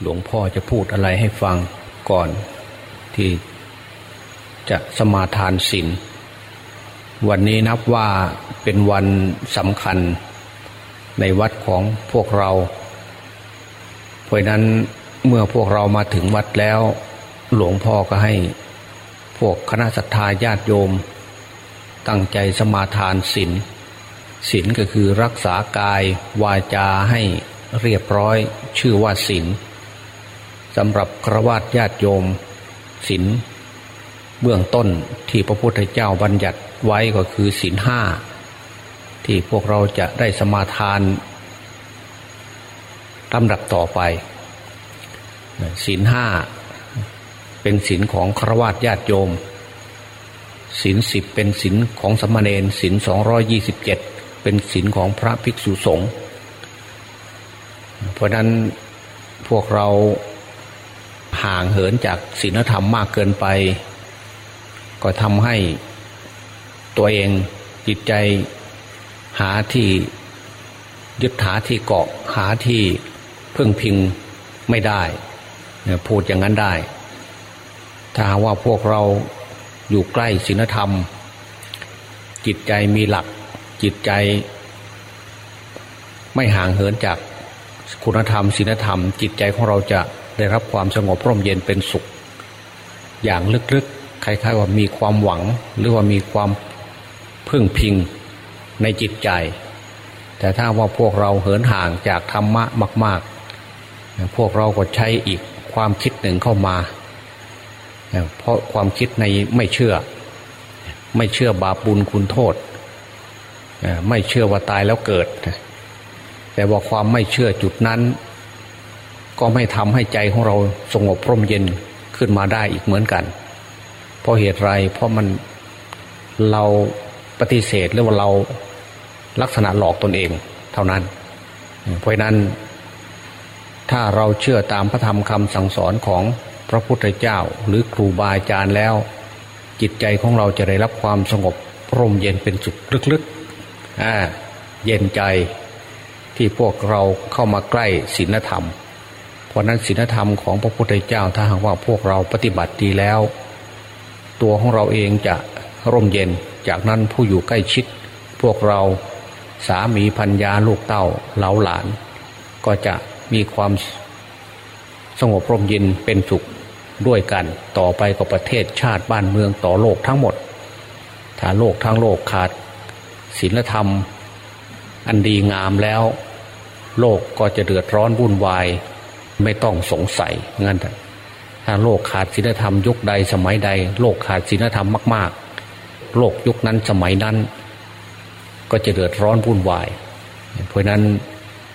หลวงพ่อจะพูดอะไรให้ฟังก่อนที่จะสมาทานศีลวันนี้นับว่าเป็นวันสำคัญในวัดของพวกเรา เพราะนั้นเมื่อพวกเรามาถึงวัดแล้ว หลวงพ่อก็ให้ พวกคณะสัตยาญาติโยม ตั้งใจสมาทานศีลศีลก็คือรักษากายวาจาให้เรียบร้อยชื่อว่าศีล สำหรับครวญญาติโยมศีลเบื้องต้นที่พระพุทธเจ้าบัญญัติไว้ก็คือศีลห้าที่พวกเราจะได้สมาทานลำดับต่อไปศีลห้าเป็นศีลของครวญญาติโยมศีลสิบเป็นศีลของสมณเณรศีลสองยี่สิบเจ็ดเป็นศีลของพระภิกษุสงฆ์เพราะนั้นพวกเรา ห่างเหินจากศีลธรรมมากเกินไป ก็ทำให้ตัวเองจิตใจหาที่ยึดหาที่เกาะหาที่พึ่งพิงไม่ได้ พูดอย่างนั้นได้ ถ้าว่าพวกเราอยู่ใกล้ศีลธรรม จิตใจมีหลัก จิตใจ ไม่ห่างเหินจากคุณธรรมศีลธรรม จิตใจของเราจะ ได้รับความสงบร่มเย็นเป็นสุข อย่างลึกๆคล้ายๆว่ามีความหวังหรือว่ามีความพึ่งพิงในจิตใจ แต่ถ้าว่าพวกเราเหินห่างจากธรรมะมาก ๆ พวกเราก็ใช้อีกความคิดหนึ่งเข้ามา เพราะความคิดในไม่เชื่อ ไม่เชื่อบาปบุญคุณโทษ ไม่เชื่อว่าตายแล้วเกิด แต่ว่าความไม่เชื่อจุดนั้น ก็ไม่ทำให้ใจของเราสงบร่มเย็นขึ้นมาได้อีกเหมือนกัน เพราะเหตุไรเพราะมันเราปฏิเสธหรือว่าเราลักษณะหลอกตนเองเท่านั้น เพราะนั้น ถ้าเราเชื่อตามพระธรรมคำสั่งสอนของพระพุทธเจ้าหรือครูบาอาจารย์แล้ว จิตใจของเราจะได้รับความสงบร่มเย็นเป็นสุขลึกๆเย็นใจที่พวกเราเข้ามาใกล้ศีลธรรม เพราะนั้นศีลธรรมของพระพุทธเจ้าถ้าหากว่าพวกเราปฏิบัติดีแล้ว ตัวของเราเองจะร่มเย็น จากนั้นผู้อยู่ใกล้ชิด พวกเราสามีพัญญาลูกเต้าเหลาหลาน ก็จะมีความสงบร่มเย็นเป็นสุขด้วยกัน ต่อไปก็ประเทศชาติบ้านเมืองต่อโลกทั้งหมด ถ้าโลกทั้งโลกขาดศีลธรรม อันดีงามแล้ว โลกก็จะเดือดร้อนวุ่นวาย ไม่ต้องสงสัยงั้นถ้าโลกขาดศีลธรรมยุคใดสมัยใด โลกขาดศีลธรรมมาก ๆ โลกยุคนั้นสมัยนั้น ก็จะเดือดร้อนวุ่นวาย เพราะนั้น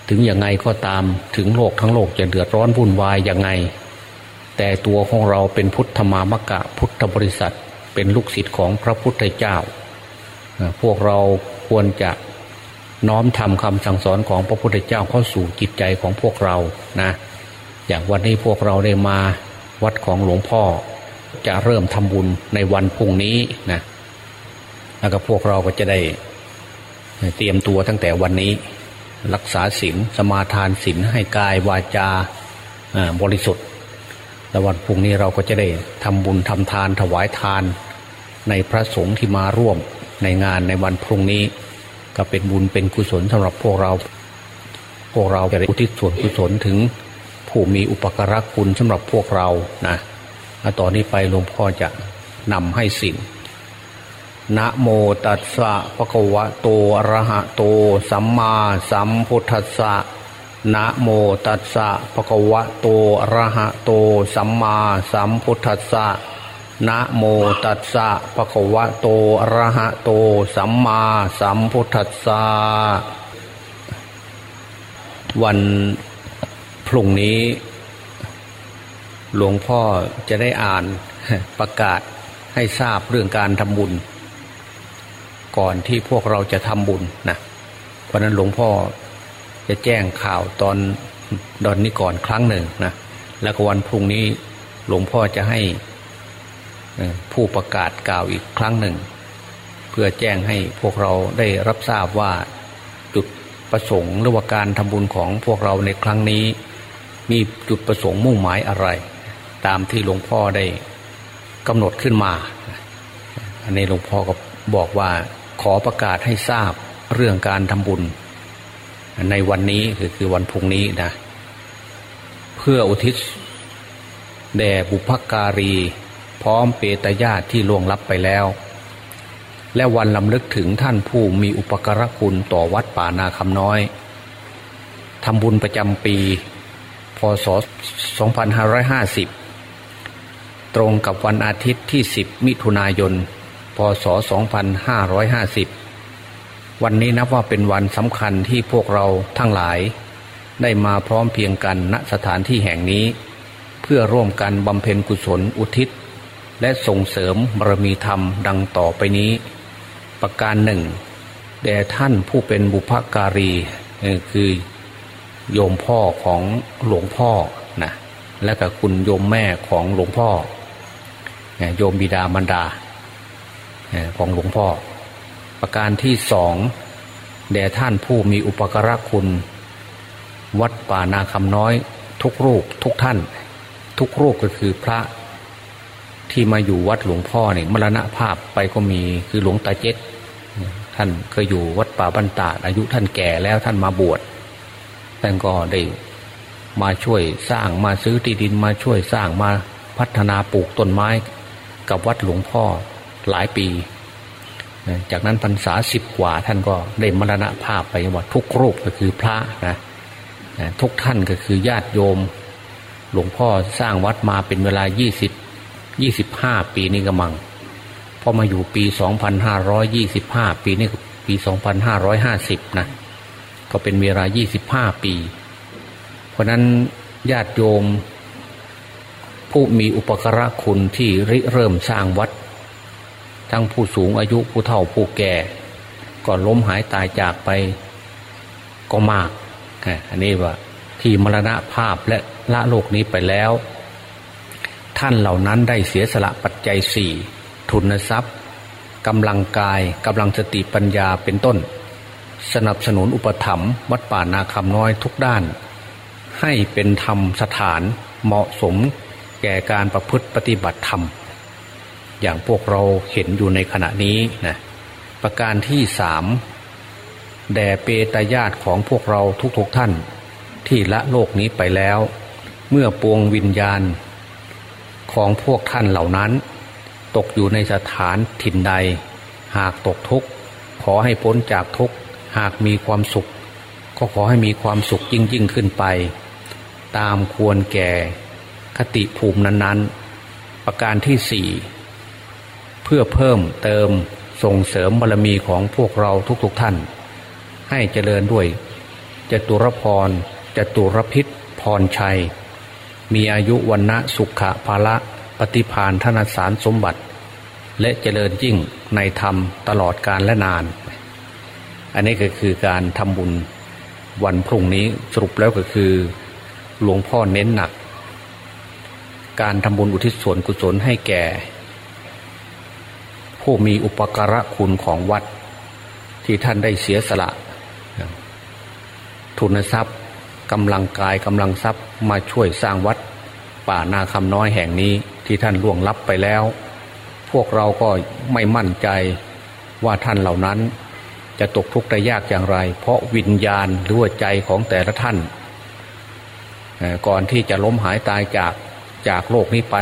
ถึงยังไงก็ตามถึงโลกทั้งโลกจะเดือดร้อนวุ่นวายยังไง แต่ตัวของเราเป็นพุทธมามกะพุทธบริษัท เป็นลูกศิษย์ของพระพุทธเจ้า พวกเราควรจะน้อมทำคำสั่งสอนของพระพุทธเจ้าเข้าสู่จิตใจของพวกเรานะ อย่างวันนี้พวกเราได้มาวัดของหลวงพ่อ จะเริ่มทำบุญในวันพุ่งนี้นะแล้วก็พวกเราก็จะได้เตรียมตัวตั้งแต่วันนี้ รักษาศีลสมาทานศีลให้กายวาจาบริสุทธิ์แล้ววันพรุ่งนี้เราก็จะได้ทำบุญทำทานถวายทานในพระสงฆ์ที่มาร่วมในงานในวันพรุ่งนี้ ก็เป็นบุญเป็นกุศลสำหรับพวกเรา พวกเราจะได้อุทิศส่วนกุศลถึง ผู้มีอุปการะคุณสำหรับพวกเรานะต่อนนี้ไปหลวงพ่อจะนำให้ศีลนะโมตัสสะภะคะวะโตอะระหะโต สัมมาสัมพุทธัสสะนะโมตัสสะภะคะวะโตอะระหะโต สัมมาสัมพุทธัสสะนะโมตัสสะภะคะวะโตอะระหะโต สัมมาสัมพุทธัสสะวัน พรุ่งนี้ หลวงพ่อจะได้อ่านประกาศให้ทราบเรื่องการทำบุญ ก่อนที่พวกเราจะทำบุญนะเพราะนั้นหลวงพ่อจะแจ้งข่าวตอนดอนนี้ก่อนครั้งหนึ่งนะแล้วก็วันพรุ่งนี้หลวงพ่อจะให้ผู้ประกาศกล่าวอีกครั้งหนึ่ง เพื่อแจ้งให้พวกเราได้รับทราบว่าจุดประสงค์หรือว่าการทำบุญของพวกเราในครั้งนี้ มีจุดประสงค์มุ่งหมายอะไร ตามที่หลวงพ่อได้กำหนดขึ้นมา อันนี้หลวงพ่อก็บอกว่าขอประกาศให้ทราบเรื่องการทำบุญ ในวันนี้คือคือวันพุ่งนี้นะ เพื่ออุทิศแด่บุพการี พร้อมเปตญาติที่ล่วงลับไปแล้ว และวันลำลึกถึงท่านผู้มีอุปการะคุณต่อวัดป่านาคำน้อยทำบุญประจำปี ศ 2550 ตรงกับวันอาทิตย์ที่ 10 มิถุนายน พศ 2550 วันนี้นับว่าเป็นวันสำคัญที่พวกเราทั้งหลาย ได้มาพร้อมเพียงกันณสถานที่แห่งนี้ เพื่อร่วมกันบำเพ็ญกุศลอุทิศ และส่งเสริมบารมีธรรมดังต่อไปนี้ ประการหนึ่งแด่ท่านผู้เป็นบุพการีคือ โยมพ่อของหลวงพ่อนะและกับคุณโยมแม่ของหลวงพ่อโยมบิดามารดาของหลวงพ่อ ประการที่สองแด่ท่านผู้มีอุปการะคุณ วัดป่านาคำน้อย ทุกรูปทุกท่าน ทุกรูปก็คือพระที่มาอยู่วัดหลวงพ่อเนี่ยมรณภาพไปก็มีคือหลวงตาเจ็ดท่านเคยอยู่วัดป่าบันตาอายุท่านแก่แล้วท่านมาบวช ท่านก็ได้มาช่วยสร้างมาซื้อที่ดินมาช่วยสร้างมาพัฒนาปลูกต้นไม้ กับวัดหลวงพ่อหลายปี จากนั้นพรรษาสิบกว่าท่านก็ได้มรณภาพไปว่าทุกรูปก็คือพระนะทุกท่านก็คือญาติโยม หลวงพ่อสร้างวัดมาเป็นเวลายี่สิบยี่สิบห้าปีนี่กำมังพอมาอยู่ปีสองพันห้าร้อยยี่สิบห้าปีนี่ปีสองพันห้าร้อยห้าสิบนะ ก็เป็นเวลายี่สิบห้าปี เพราะนั้นญาติโยม ผู้มีอุปการะคุณที่ริเริ่มสร้างวัด ทั้งผู้สูงอายุผู้เฒ่าผู้แก่ ก็ล้มหายตายจากไปก็มาก อันนี้ว่าที่มรณภาพและละโลกนี้ไปแล้ว ท่านเหล่านั้นได้เสียสละปัจจัยสี่ทุนทรัพย์กำลังกายกำลังสติปัญญาเป็นต้น สนับสนุนอุปถัมภ์วัดป่านาคำน้อยทุกด้าน ให้เป็นธรรมสถานเหมาะสมแก่การประพฤติปฏิบัติธรรม อย่างพวกเราเห็นอยู่ในขณะนี้นะประการที่สามแด่เปตญาติของพวกเราทุกๆทท่าน ที่ละโลกนี้ไปแล้ว เมื่อปวงวิญญาณ ของพวกท่านเหล่านั้น ตกอยู่ในสถานถิ่นใด หากตกทุกข์ขอให้พ้นจากทุกข์ หากมีความสุข ก็ขอให้มีความสุขยิ่งยิ่งขึ้นไป ตามควรแก่คติภูมินั้นๆ ประการที่สี่เพื่อเพิ่มเติมส่งเสริมบารมีของพวกเราทุกๆทท่าน ให้เจริญด้วยจตุรพรจตุรพิษพรชัย มีอายุวันนะสุขะภาละปฏิพานธนสารสมบัติ และเจริญยิ่งในธรรมตลอดกาลและนาน อันนี้ก็คือการทำบุญวันพรุ่งนี้สรุปแล้วก็คือหลวงพ่อเน้นหนัก การทำบุญอุทิศส่วนกุศลให้แก่ ผู้มีอุปการะคุณของวัดที่ท่านได้เสียสละ ทุนทรัพย์กำลังกายกำลังทรัพย์มาช่วยสร้างวัด ป่านาคำน้อยแห่งนี้ที่ท่านล่วงลับไปแล้ว พวกเราก็ไม่มั่นใจว่าท่านเหล่านั้น จะตกทุกข์ได้ยากอย่างไร เพราะวิญญาณหรือว่าใจของแต่ละท่าน ก่อนที่จะล้มหายตายจากจากโลกนี้ไป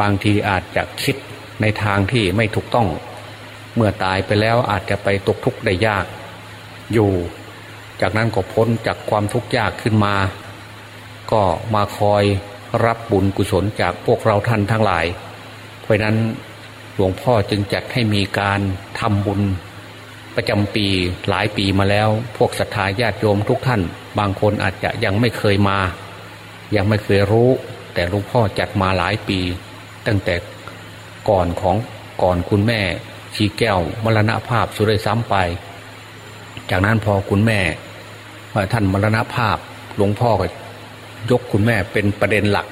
บางทีอาจจะคิดในทางที่ไม่ถูกต้อง เมื่อตายไปแล้วอาจจะไปตกทุกข์ได้ยาก อยู่ จากนั้นก็พ้นจากความทุกข์ยากขึ้นมา ก็มาคอยรับบุญกุศลจากพวกเราท่านทั้งหลาย เพราะนั้นหลวงพ่อจึงจัดให้มีการทำบุญ ประจำปีหลายปีมาแล้ว พวกศรัทธาญาติโยมทุกท่าน บางคนอาจจะยังไม่เคยมา ยังไม่เคยรู้ แต่หลวงพ่อจัดมาหลายปี ตั้งแต่ก่อนของก่อนคุณแม่ชีแก้วมรณภาพสุดเลยซ้ำไป จากนั้นพอคุณแม่ท่านมรณภาพหลวงพ่อก็ยกคุณแม่เป็นประเด็นหลัก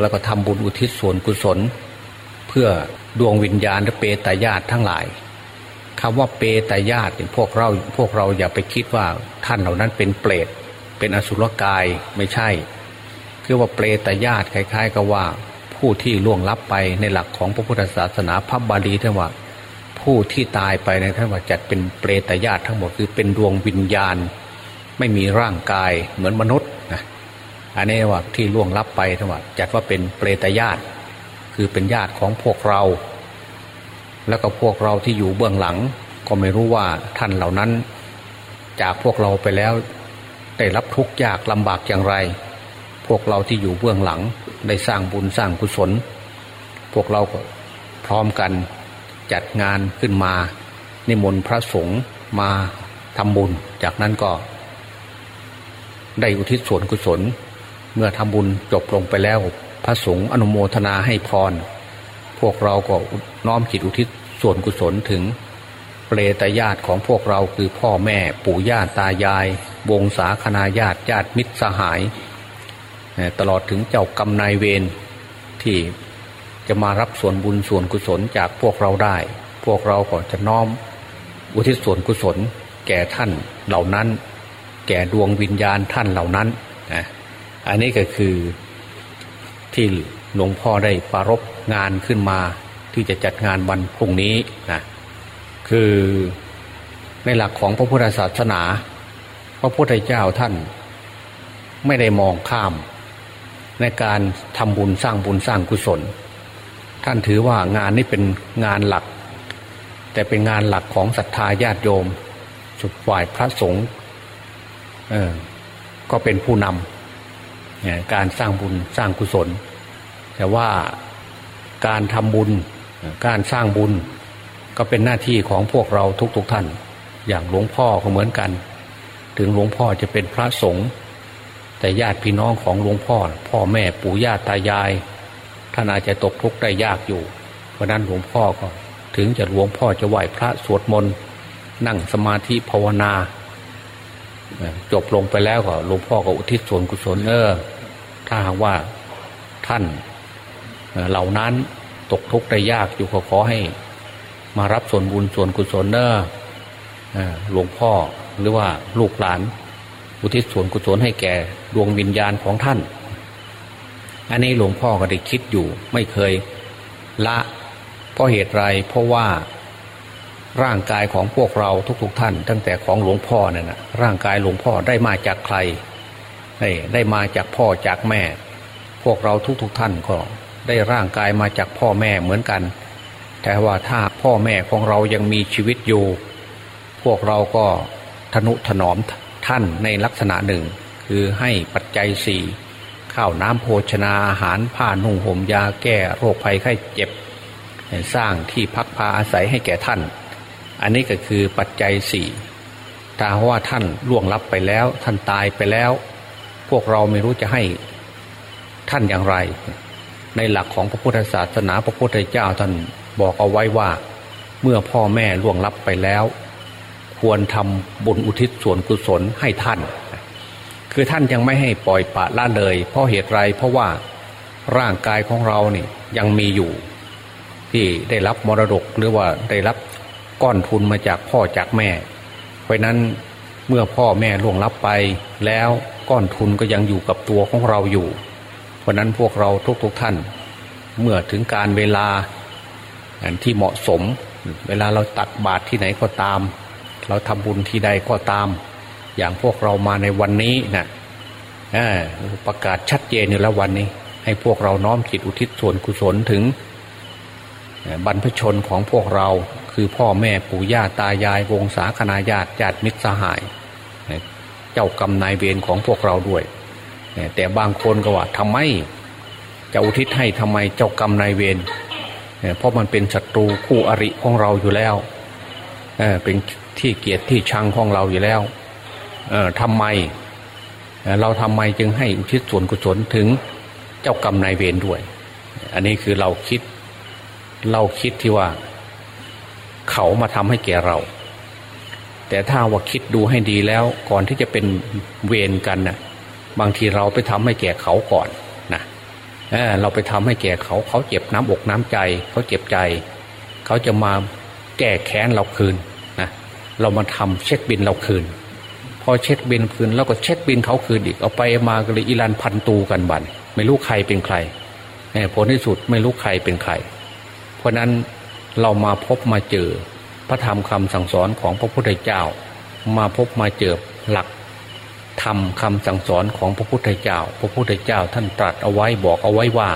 แล้วก็ทำบุญอุทิศส่วนกุศล เพื่อดวงวิญญาณและเปตายาตทั้งหลาย คำว่าเปตญาติพวกเราพวกเราอย่าไปคิดว่าท่านเหล่านั้นเป็นเปรตเป็นอสุรกายไม่ใช่ คือว่าเปรตญาติคล้าย ๆกับว่าผู้ที่ล่วงลับไปในหลักของพระพุทธศาสนาพระบาลีท่านว่า ผู้ที่ตายไปในท่านว่าจัดเป็นเปรตญาติทั้งหมดคือเป็นดวงวิญญาณ ไม่มีร่างกายเหมือนมนุษย์นะอันนี้ว่าที่ล่วงลับไปท่านว่าจัดว่าเป็นเปรตญาติ คือเป็นญาติของพวกเรา แล้วก็พวกเราที่อยู่เบื้องหลัง ก็ไม่รู้ว่าท่านเหล่านั้น จากพวกเราไปแล้ว ได้รับทุกข์ยากลำบากอย่างไร พวกเราที่อยู่เบื้องหลัง ได้สร้างบุญสร้างกุศล พวกเราก็พร้อมกันจัดงานขึ้นมา นิมนต์พระสงฆ์มาทำบุญ จากนั้นก็ ได้อุทิศส่วนกุศล เมื่อทำบุญจบลงไปแล้ว พระสงฆ์อนุโมทนาให้พร พวกเราก็น้อมจิตอุทิศส่วนกุศลถึงเปรตญาติของพวกเราคือพ่อแม่ปู่ย่าตายาย วงศาคณาญาติญาติมิตรสหาย ตลอดถึงเจ้ากรรมนายเวรที่จะมารับส่วนบุญส่วนกุศลจากพวกเราได้ พวกเราก็จะน้อมอุทิศส่วนกุศลแก่ท่านเหล่านั้น แก่ดวงวิญญาณท่านเหล่านั้นอันนี้ก็คือที่หลวงพ่อได้ปรารบ งานขึ้นมาที่จะจัดงานวันพรุ่งนี้นะคือในหลักของพระพุทธศาสนา พระพุทธเจ้าท่านไม่ได้มองข้าม ในการทำบุญสร้างบุญสร้างกุศล ท่านถือว่างานนี้เป็นงานหลัก แต่เป็นงานหลักของศรัทธาญาติโยม สุดฝ่ายพระสงฆ์ก็เป็นผู้นำการสร้างบุญสร้างกุศล แต่ว่า การทำบุญ การสร้างบุญ ก็เป็นหน้าที่ของพวกเราทุกๆทท่าน อย่างหลวงพ่อก็เหมือนกัน ถึงหลวงพ่อจะเป็นพระสงฆ์แต่ญาติพี่น้องของหลวงพ่อ พ่อแม่ปู่ย่าตายาย ท่านอาจจะตกทุกข์ได้ยากอยู่ เพราะนั้นหลวงพ่อก็ ถึงจะหลวงพ่อจะไหวพระสวดมนต์นั่งสมาธิภาวนา จบลงไปแล้วก็หลวงพ่อก็อุทิศส่วนกุศลเออถ้าหากว่าท่าน เหล่านั้นตกทุกข์ได้ยากอยู่ก็ขอให้ มารับส่วนบุญส่วนกุศลเนอหลวงพ่อหรือว่าลูกหลาน อุทิศส่วนกุศลให้แก่ดวงวิญญาณของท่าน อันนี้หลวงพ่อก็ได้คิดอยู่ ไม่เคยละเพราะเหตุไรเพราะว่าร่างกายของพวกเราทุก ๆทท่าน ตั้งแต่ของหลวงพ่อเนี่ยนะร่างกายหลวงพ่อได้มาจากใครได้ได้มาจากพ่อจากแม่ พวกเราทุก ๆทท่านก็ ได้ร่างกายมาจากพ่อแม่เหมือนกัน แต่ว่าถ้าพ่อแม่ของเรายังมีชีวิตอยู่ พวกเราก็ทนุถนอมท่านในลักษณะหนึ่ง คือให้ปัจจัยสี่ข้าวน้ำโภชนาอาหารผ้านุ่งห่มยาแก้โรคภัยไข้เจ็บ สร้างที่พักพาอาศัยให้แก่ท่าน อันนี้ก็คือปัจจัยสี่ถ้าว่าท่านล่วงลับไปแล้ว ท่านตายไปแล้ว พวกเราไม่รู้จะให้ท่านอย่างไร ในหลักของพระพุทธศาสนาพระพุทธเจ้าท่านบอกเอาไว้ว่า เมื่อพ่อแม่ล่วงลับไปแล้ว ควรทำบุญอุทิศส่วนกุศลให้ท่าน คือท่านยังไม่ให้ปล่อยปะละเลย เพราะเหตุไรเพราะว่าร่างกายของเราเนี่ยยังมีอยู่ ที่ได้รับมรดกหรือว่าได้รับก้อนทุนมาจากพ่อจากแม่ เพราะนั้นเมื่อพ่อแม่ล่วงลับไปแล้วก้อนทุนก็ยังอยู่กับตัวของเราอยู่ เพราะนั้นพวกเราทุกๆทท่าน เมื่อถึงการเวลาที่เหมาะสม เวลาเราตักบาตรที่ไหนก็ตาม เราทำบุญที่ใดก็ตาม อย่างพวกเรามาในวันนี้นะประกาศชัดเจนอยู่แล้ววันนี้ ให้พวกเราน้อมจิตอุทิศส่วนกุศลถึงบรรพชนของพวกเราคือพ่อแม่ปู่ย่าตายายวงศาคณาญาติญาติมิตรสหาย เจ้ากรรมนายเวรของพวกเราด้วย แต่บางคนก็ว่าทำไมจะอุทิศให้ทำไมเจ้ากรรมนายเวรเพราะมันเป็นศัตรูคู่อริของเราอยู่แล้วเป็นที่เกียรติที่ชังของเราอยู่แล้วทำไมเราทำไมจึงให้อุทิศส่วนกุศลถึงเจ้ากรรมนายเวรด้วย อันนี้คือเราคิด เราคิดที่ว่า เขามาทำให้แก่เรา แต่ถ้าว่าคิดดูให้ดีแล้ว ก่อนที่จะเป็นเวรกันนะ่ะ บางทีเราไปทำให้แก่เขาก่อนนะเเราไปทำให้แก่เขาเขาเจ็บน้ำอกน้ำใจ เขาเจ็บใจ เขาจะมาแก้แค้นเราคืนนะเรามาทำเช็คบินเราคืน พอเช็คบินคืนแล้วก็เช็คบินเขาคืนอีกเอาไปมาก็เลยอีลันพันตูกันบันไม่รู้ใครเป็นใครผลที่สุดไม่รู้ใครเป็นใคร เพราะนั้นเรามาพบมาเจอพระธรรมคำสั่งสอนของพระพุทธเจ้า มาพบมาเจอหลัก ธรรมคำสั่งสอนของพระพุทธเจ้า พระพุทธเจ้าท่านตรัสเอาไว้บอกเอาไว้ว่า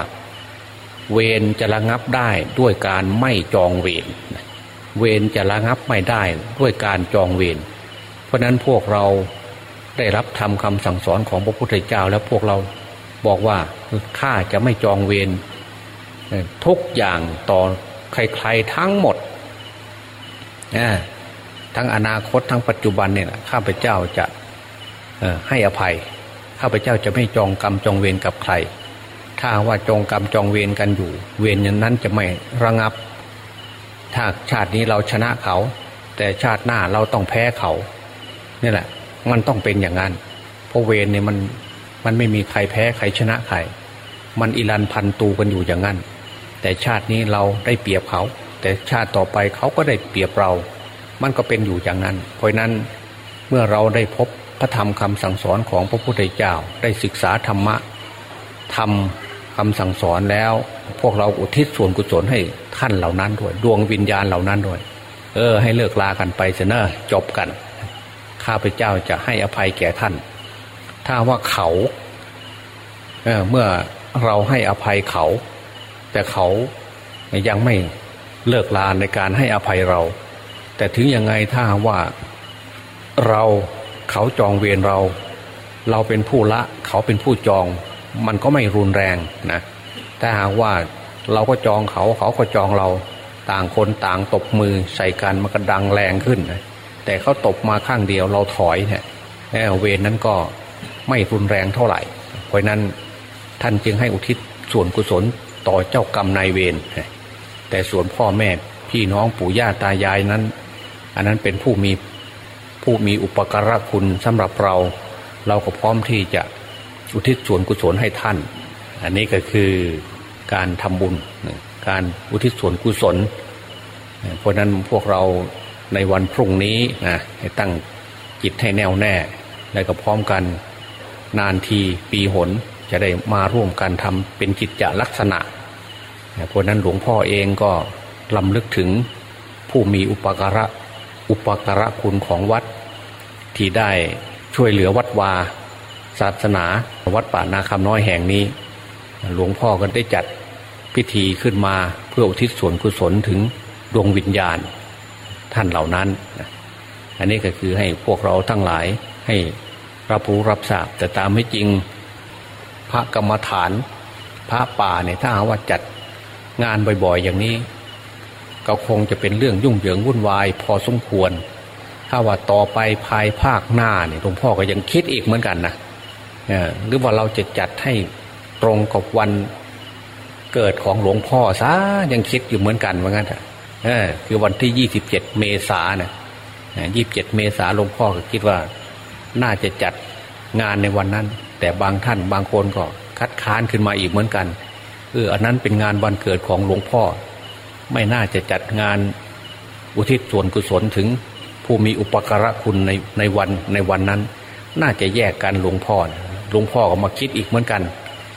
เวรจะระงับได้ด้วยการไม่จองเวรเวรจะระงับไม่ได้ด้วยการจองเวรเพราะนั้นพวกเราได้รับทำคำสั่งสอนของพระพุทธเจ้า แล้วพวกเราบอกว่าข้าจะไม่จองเวรทุกอย่างต่อใครๆทั้งหมดทั้งอนาคตทั้งปัจจุบันเนี่ยข้าพเจ้าจะ ให้อภัยข้าพเจ้าจะไม่จองกรรมจองเวรกับใคร ถ้าว่าจองกรรมจองเวรกันอยู่ เวรนั้นจะไม่ระงับ ถ้าชาตินี้เราชนะเขา แต่ชาติหน้าเราต้องแพ้เขานี่แหละ มันต้องเป็นอย่างนั้น เพราะเวรเนี่ยมันมันไม่มีใครแพ้ใครชนะใครมันอิรันพันตูกันอยู่อย่างนั้น แต่ชาตินี้เราได้เปรียบเขา แต่ชาติต่อไปเขาก็ได้เปรียบเรา มันก็เป็นอยู่อย่างนั้น เพราะนั้นเมื่อเราได้พบ ระธรรมคำสั่งสอนของพระพุทธเจ้าได้ศึกษาธรรมะทำคำสั่งสอนแล้ว พวกเราอุทิศส่วนกุศลให้ท่านเหล่านั้นด้วย ดวงวิญญาณเหล่านั้นด้วย เออ ให้เลิกลากันไปเสนอจบกัน ข้าพเจ้าจะให้อภัยแก่ท่าน ถ้าว่าเขาเเมื่อเราให้อภัยเขา แต่เขายังไม่เลิกลาในการให้อภัยเรา แต่ถึงยังไงถ้าว่าเรา เขาจองเวรเรา เราเป็นผู้ละ เขาเป็นผู้จอง มันก็ไม่รุนแรงนะแต่หากว่าเราก็จองเขาเขาก็จองเราต่างคนต่างตบมือใส่กันมันก็ดังแรงขึ้นนะแต่เขาตบมาข้างเดียวเราถอยเนี่ยเวรนั้นก็ไม่รุนแรงเท่าไหร่ เพราะนั้นท่านจึงให้อุทิศส่วนกุศลต่อเจ้ากรรมนายเวรแต่ส่วนพ่อแม่พี่น้องปู่ย่าตายายนั้น อันนั้นเป็นผู้มี ผู้มีอุปการะคุณสำหรับเรา เราก็พร้อมที่จะอุทิศส่วนกุศลให้ท่าน อันนี้ก็คือการทำบุญ การอุทิศส่วนกุศล เพราะนั้นพวกเราในวันพรุ่งนี้นะให้ตั้งจิตให้แน่วแน่ และก็พร้อมกันนานทีปีหนจะได้มาร่วมกันทำเป็นกิจจลักษณะเพราะนั้นหลวงพ่อเองก็ลำลึกถึงผู้มีอุปการะ อุปการะคุณของวัด ที่ได้ช่วยเหลือวัดวา ศาสนาวัดป่านาคำน้อยแห่งนี้ หลวงพ่อก็ได้จัดพิธีขึ้นมาเพื่ออุทิศส่วนกุศลถึงดวงวิญญาณท่านเหล่านั้น อันนี้ก็คือให้พวกเราทั้งหลายให้รับรู้รับทราบแต่ตามไม่จริง พระกรรมฐาน พระป่าเนี่ยถ้าหาว่าจัดงานบ่อยๆอย่างนี้ ก็คงจะเป็นเรื่องยุ่งเหยิงวุ่นวายพอสมควร ถ้าว่าต่อไปภายภาคหน้าเนี่ยหลวงพ่อก็ยังคิดอีกเหมือนกันนะหรือว่าเราจะจัดให้ตรงกับวันเกิดของหลวงพ่อซะยังคิดอยู่เหมือนกันเหมือนกันคือวันที่ยี่สิบเจ็ดเมษาเนี่ยยี่บเจ็ดเมษาหลวงพ่อก็คิดว่าน่าจะจัดงานในวันนั้น แต่บางท่านบางคนก็คัดค้านขึ้นมาอีกเหมือนกันเอออันนั้นเป็นงานวันเกิดของหลวงพ่อ ไม่น่าจะจัดงานอุทิศส่วนกุศลถึงผู้มีอุปการะคุณในในวันในวันนั้น น่าจะแยกกันหลวงพ่อหลวงพ่อก็มาคิดอีกเหมือนกัน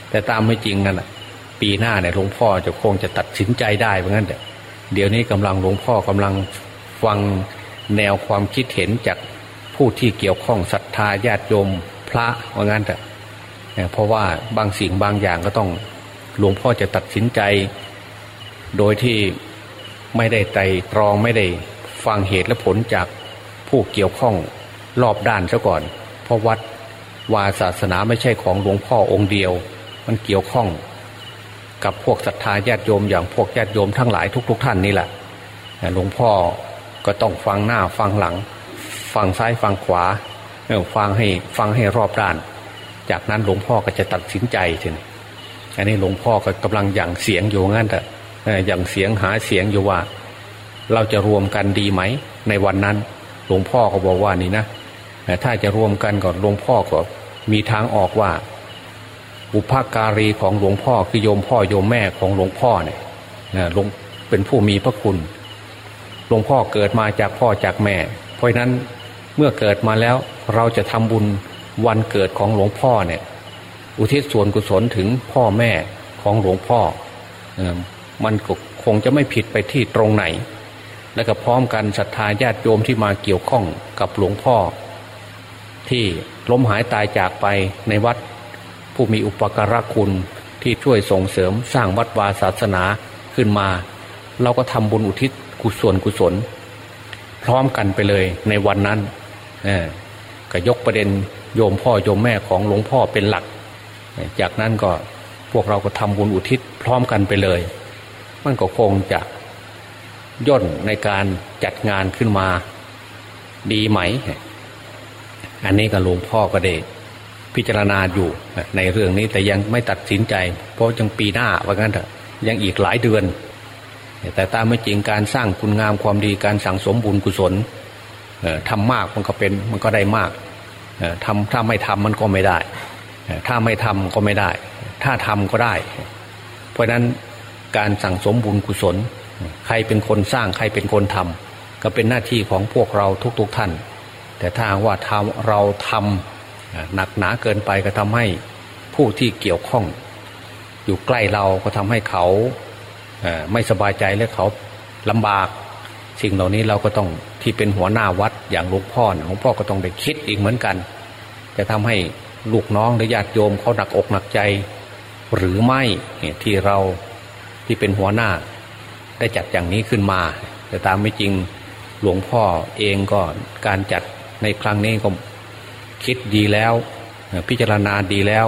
แต่ตามไม่จริงนั่นแหะปีหน้าเนี่ยหลวงพ่อจะคงจะตัดสินใจได้เหมือนกันเดี๋ยวนี้กำลังหลวงพ่อกำลังฟังแนวความคิดเห็นจากผู้ที่เกี่ยวข้องศรัทธาญาติโยมพระว่างั้นแต่เพราะว่าบางสิ่งบางอย่างก็ต้องหลวงพ่อจะตัดสินใจ โดยที่ ไม่ได้ไตรตรองไม่ได้ฟังเหตุและผลจากผู้เกี่ยวข้องรอบด้านซะก่อน เพราะวัดวาศาสนาไม่ใช่ของหลวงพ่อองค์เดียว มันเกี่ยวข้อง กับพวกศรัทธาญาติโยมอย่างพวกญาติโยมทั้งหลายทุก ๆทท่านนี่แหละหลวงพ่อก็ต้องฟังหน้าฟังหลัง ฟังซ้ายฟังขวาฟังให้ฟังให้รอบด้าน จากนั้นหลวงพ่อก็จะตัดสินใจทีนี้อันนี้หลวงพ่อก็กำลังอย่างเสียงอยู่งั้นแต่ อย่างเสียงหาเสียงอยู่ว่า เราจะรวมกันดีไหม ในวันนั้น หลวงพ่อก็บอกว่านี่นะถ้าจะรวมกันก่อนหลวงพ่อก็มีทางออกว่า บุพการีของหลวงพ่อคือโยมพ่อโยมแม่ของหลวงพ่อเนี่ยหลวงเป็นผู้มีพระคุณ หลวงพ่อเกิดมาจากพ่อจากแม่ เพราะนั้นเมื่อเกิดมาแล้วเราจะทำบุญวันเกิดของหลวงพ่อเนี่ย อุทิศส่วนกุศลถึงพ่อแม่ของหลวงพ่อ มันก็คงจะไม่ผิดไปที่ตรงไหน และก็พร้อมกันศรัทธาญาติโยมที่มาเกี่ยวข้องกับหลวงพ่อ ที่ล้มหายตายจากไปในวัด ผู้มีอุปการะคุณที่ช่วยส่งเสริมสร้างวัดวาศาสนาขึ้นมา เราก็ทำบุญอุทิศกุศลกุศล พร้อมกันไปเลยในวันนั้นก็ยกประเด็นโยมพ่อโยมแม่ของหลวงพ่อเป็นหลัก จากนั้นก็พวกเราก็ทำบุญอุทิศพร้อมกันไปเลย มันก็คงจะย่นในการจัดงานขึ้นมาดีไหม อันนี้ก็หลวงพ่อก็ได้พิจารณาอยู่ในเรื่องนี้แต่ยังไม่ตัดสินใจ เพราะยังปีหน้าว่างั้นเถอะยังอีกหลายเดือน แต่ตามไม่จริงการสร้างคุณงามความดีการสั่งสมบุญกุศลทำมากมันก็เป็นมันก็ได้มากทำถ้าไม่ทำมันก็ไม่ได้ ถ้าไม่ทำก็ไม่ได้ ถ้าทำก็ได้ เพราะนั้น การสั่งสมบุญกุศล ใครเป็นคนสร้างใครเป็นคนทำก็เป็นหน้าที่ของพวกเราทุกๆทท่าน แต่ถ้าว่าทำเราทำหนักหนาเกินไปก็ทำให้ผู้ที่เกี่ยวข้อง อยู่ใกล้เราก็ทำให้เขาไม่สบายใจและเขาลำบาก สิ่งเหล่านี้เราก็ต้องที่เป็นหัวหน้าวัดอย่างหลวงพ่อหลวงพ่อก็ต้องได้คิดอีกเหมือนกัน จะทำให้ลูกน้องหรือญาติโยมเขาหนักอกหนักใจ หรือไม่ที่เรา ที่เป็นหัวหน้า ได้จัดอย่างนี้ขึ้นมา แต่ตามไม่จริงหลวงพ่อเองก็การจัดในครั้งนี้ก็คิดดีแล้ว พิจารณาดีแล้ว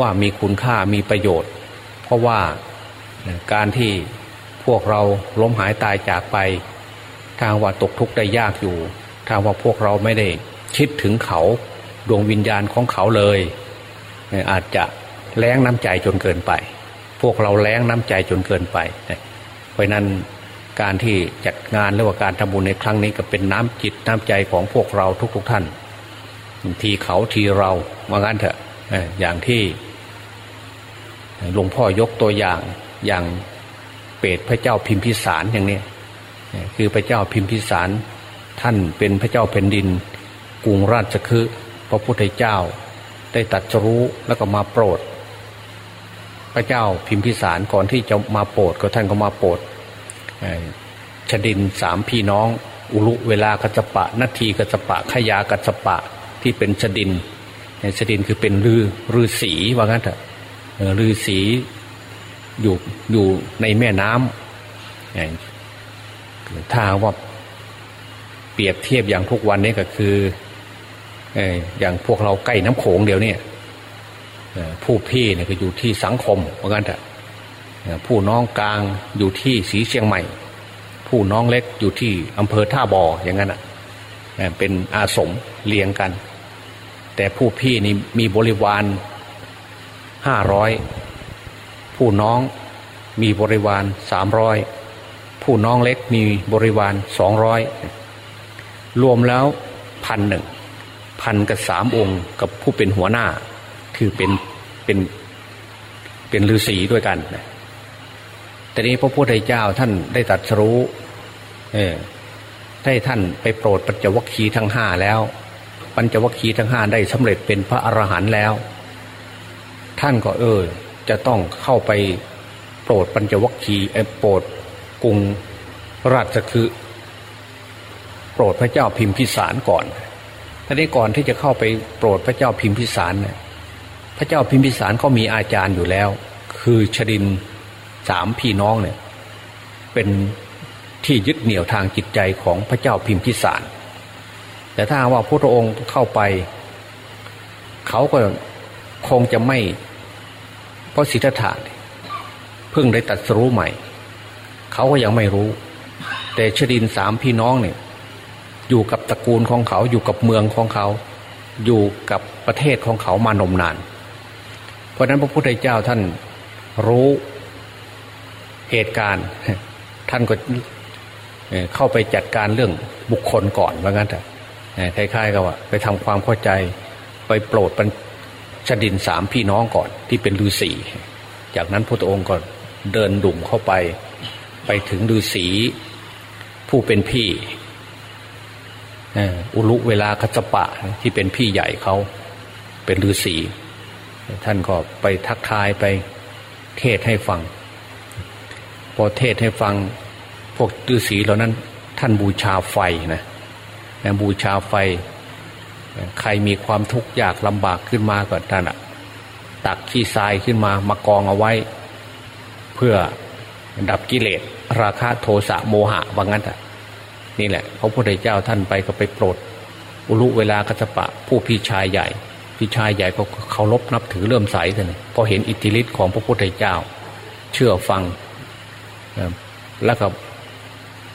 ว่ามีคุณค่ามีประโยชน์ เพราะว่าการที่พวกเราล้มหายตายจากไป ทางว่าตกทุกข์ได้ยากอยู่ ทางว่าพวกเราไม่ได้คิดถึงเขาดวงวิญญาณของเขาเลย อาจจะแรงน้ำใจจนเกินไป พวกเราแรงน้ำใจจนเกินไป เพราะนั้นการที่จัดงานหรือว่าการทำบุญในครั้งนี้ก็เป็นน้ำจิตน้ำใจของพวกเราทุกๆทท่าน ทีเขาทีเราว่างั้นเถอะอย่างที่หลวงพ่อยกตัวอย่างอย่างเปรตพระเจ้าพิมพิสารอย่างนี้คือพระเจ้าพิมพิสารท่านเป็นพระเจ้าแผ่นดินกรุงราชคฤห์พระพุทธเจ้าได้ตัดรู้แล้วก็มาโปรด พระเจ้าพิมพิสารก่อนที่จะมาโปรดก็ท่านก็มาโปรดชดินสามพี่น้อง อุลุเวลากัจปะนาทีกัจปะขยากัจปะที่เป็นชดินชดินคือเป็นลือลือสีว่างั้นเถอะลือสีอยู่อยู่ในแม่น้ำถ้าว่าเปรียบเทียบอย่างทุกวันนี้ก็คืออย่างพวกเราใกล้น้ำโขงเดียวนี่ ผู้พี่เนี่ยก็อยู่ที่สังคมเหมือนกันแต่ผู้น้องกลางอยู่ที่สีเชียงใหม่ ผู้น้องเล็กอยู่ที่อำเภอท่าบ่ออย่างนั้นอะเป็นอาสมเลียงกัน แต่ผู้พี่นี่มีบริวารห้าร้อยผู้น้องมีบริวารสามร้อยผู้น้องเล็กมีบริวารสองร้อยรวมแล้วพันหนึ่งพันกับสามองค์กับผู้เป็นหัวหน้า คือเป็นเป็นเป็นฤาษีด้วยกันแต่นี้พระพุทธเจ้าท่านได้ตัดรู้ เออได้ท่านไปโปรดปัญจวัคคีย์ทั้งห้าแล้ว ปัญจวัคคีย์ทั้งห้าได้สำเร็จเป็นพระอรหันต์แล้ว ท่านก็เออ จะต้องเข้าไปโปรดปัญจวัคคีย์โปรดกรุงราชคือโปรดพระเจ้าพิมพิสารก่อนทีนี้ก่อนที่จะเข้าไปโปรดพระเจ้าพิมพิสารเนี่ย ระเจ้าพิมพิสารก็มีอาจารย์อยู่แล้ว คือชดินสามพี่น้องเนี่ย เป็นที่ยึดเหนี่ยวทางจิตใจของพระเจ้าพิมพิสาร แต่ถ้าว่าพระองค์เข้าไป เขาก็คงจะไม่ เพราะสิทธัตถะเพิ่งได้ตัดสู้ใหม่ เขาก็ยังไม่รู้ แต่ชดินสามพี่น้องเนี่ย อยู่กับตระกูลของเขาอยู่กับเมืองของเขา อยู่กับประเทศของเขามานมนาน เพราะนั้นพระพุทธเจ้าท่านรู้เหตุการณ์ ท่านก็เข้าไปจัดการเรื่องบุคคลก่อนว่างั้นแต่คล้ายๆกับว่า ไปทำความเข้าใจไปโปรดชดินสามพี่น้องก่อนที่เป็นฤาษีจากนั้นพระองค์ก็เดินดุ่มเข้าไป ไปถึงฤาษีผู้เป็นพี่อุลุเวลาคัจปะที่เป็นพี่ใหญ่เขาเป็นฤาษี ท่านก็ไปทักทายไปเทศให้ฟัง พอเทศให้ฟัง พวกฤาษีเหล่านั้น ท่านบูชาไฟนะบูชาไฟ ใครมีความทุกข์ยากลำบากขึ้นมาก็ท่านอะตักขี้ทรายขึ้นมามากองเอาไว้ เพื่อดับกิเลส ราคะโทสะโมหะว่างั้นอะนี่แหละพระพุทธเจ้าท่านไปก็ไปโปรด อุลุเวลากัจปะผู้พี่ชายใหญ่ พี่ชายใหญ่ก็เคารพนับถือเริ่มใสเลยพอเห็นอิทธิฤทธิ์ของพระพุทธเจ้า เชื่อฟังแล้วก็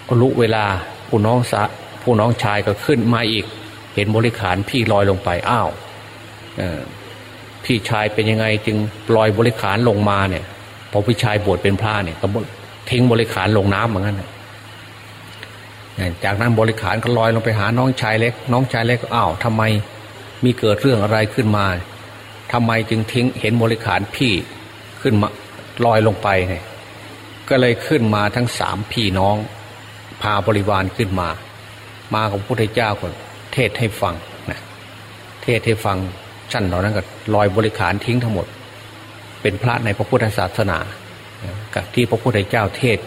อุลุเวลาผู้น้องสะผู้น้องชายก็ขึ้นมาอีก เห็นบริขารพี่ลอยลงไปอ้าวพี่ชายเป็นยังไงจึงลอยบริขารลงมาเนี่ยพอพี่ชายบวชเป็นพระเนี่ยก็ทิ้งบริขารลงน้ำเหมือนกันจากนั้นบริขารก็ลอยลงไปหาน้องชายเล็ก น้องชายเล็กอ้าวทำไม มีเกิดเรื่องอะไรขึ้นมาทำไมจึงทิ้งเห็นบริขารพี่ขึ้นมาลอยลงไปเนี่ยก็เลยขึ้นมาทั้งสามพี่น้อง พาบริวารขึ้นมา มาของพระพุทธเจ้าก่อนเทศให้ฟังนะเทศให้ฟังชั้นเหล่านั้นก็ลอยบริขารทิ้งทั้งหมด เป็นพระในพระพุทธศาสนากับที่พระพุทธเจ้าเทศ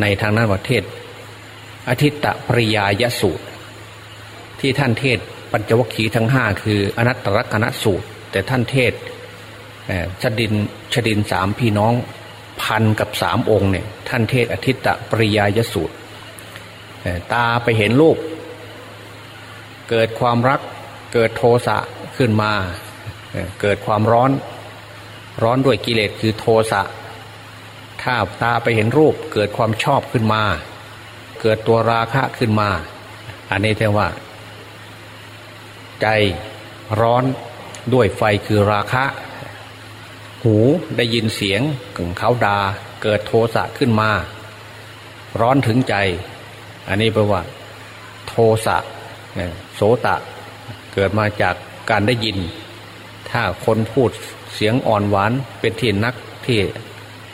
ในทางนั้นว่าเทศอธิตตปริยายสูตร ที่ท่านเทศ ปัญจวัคคีย์ทั้งห้าคืออนัตตลกนัสูตร แต่ท่านเทศชดินชดินสามพี่น้องพันกับสามองค์เนี่ยท่านเทศอธิตตปริยายสูตร ตาไปเห็นรูปเกิดความรักเกิดโทสะขึ้นมา เกิดความร้อน ร้อนด้วยกิเลสคือโทสะถ้าตาไปเห็นรูปเกิดความชอบขึ้นมา เกิดตัวราคะขึ้นมา อันนี้เรียกว่า ใจร้อนด้วยไฟคือราคะ หูได้ยินเสียงกึ่งเขาดาเกิดโทสะขึ้นมา ร้อนถึงใจ อันนี้แปลว่า โทสะโสตะ เกิดมาจากการได้ยิน ถ้าคนพูดเสียงอ่อนหวานเป็นที่นักที่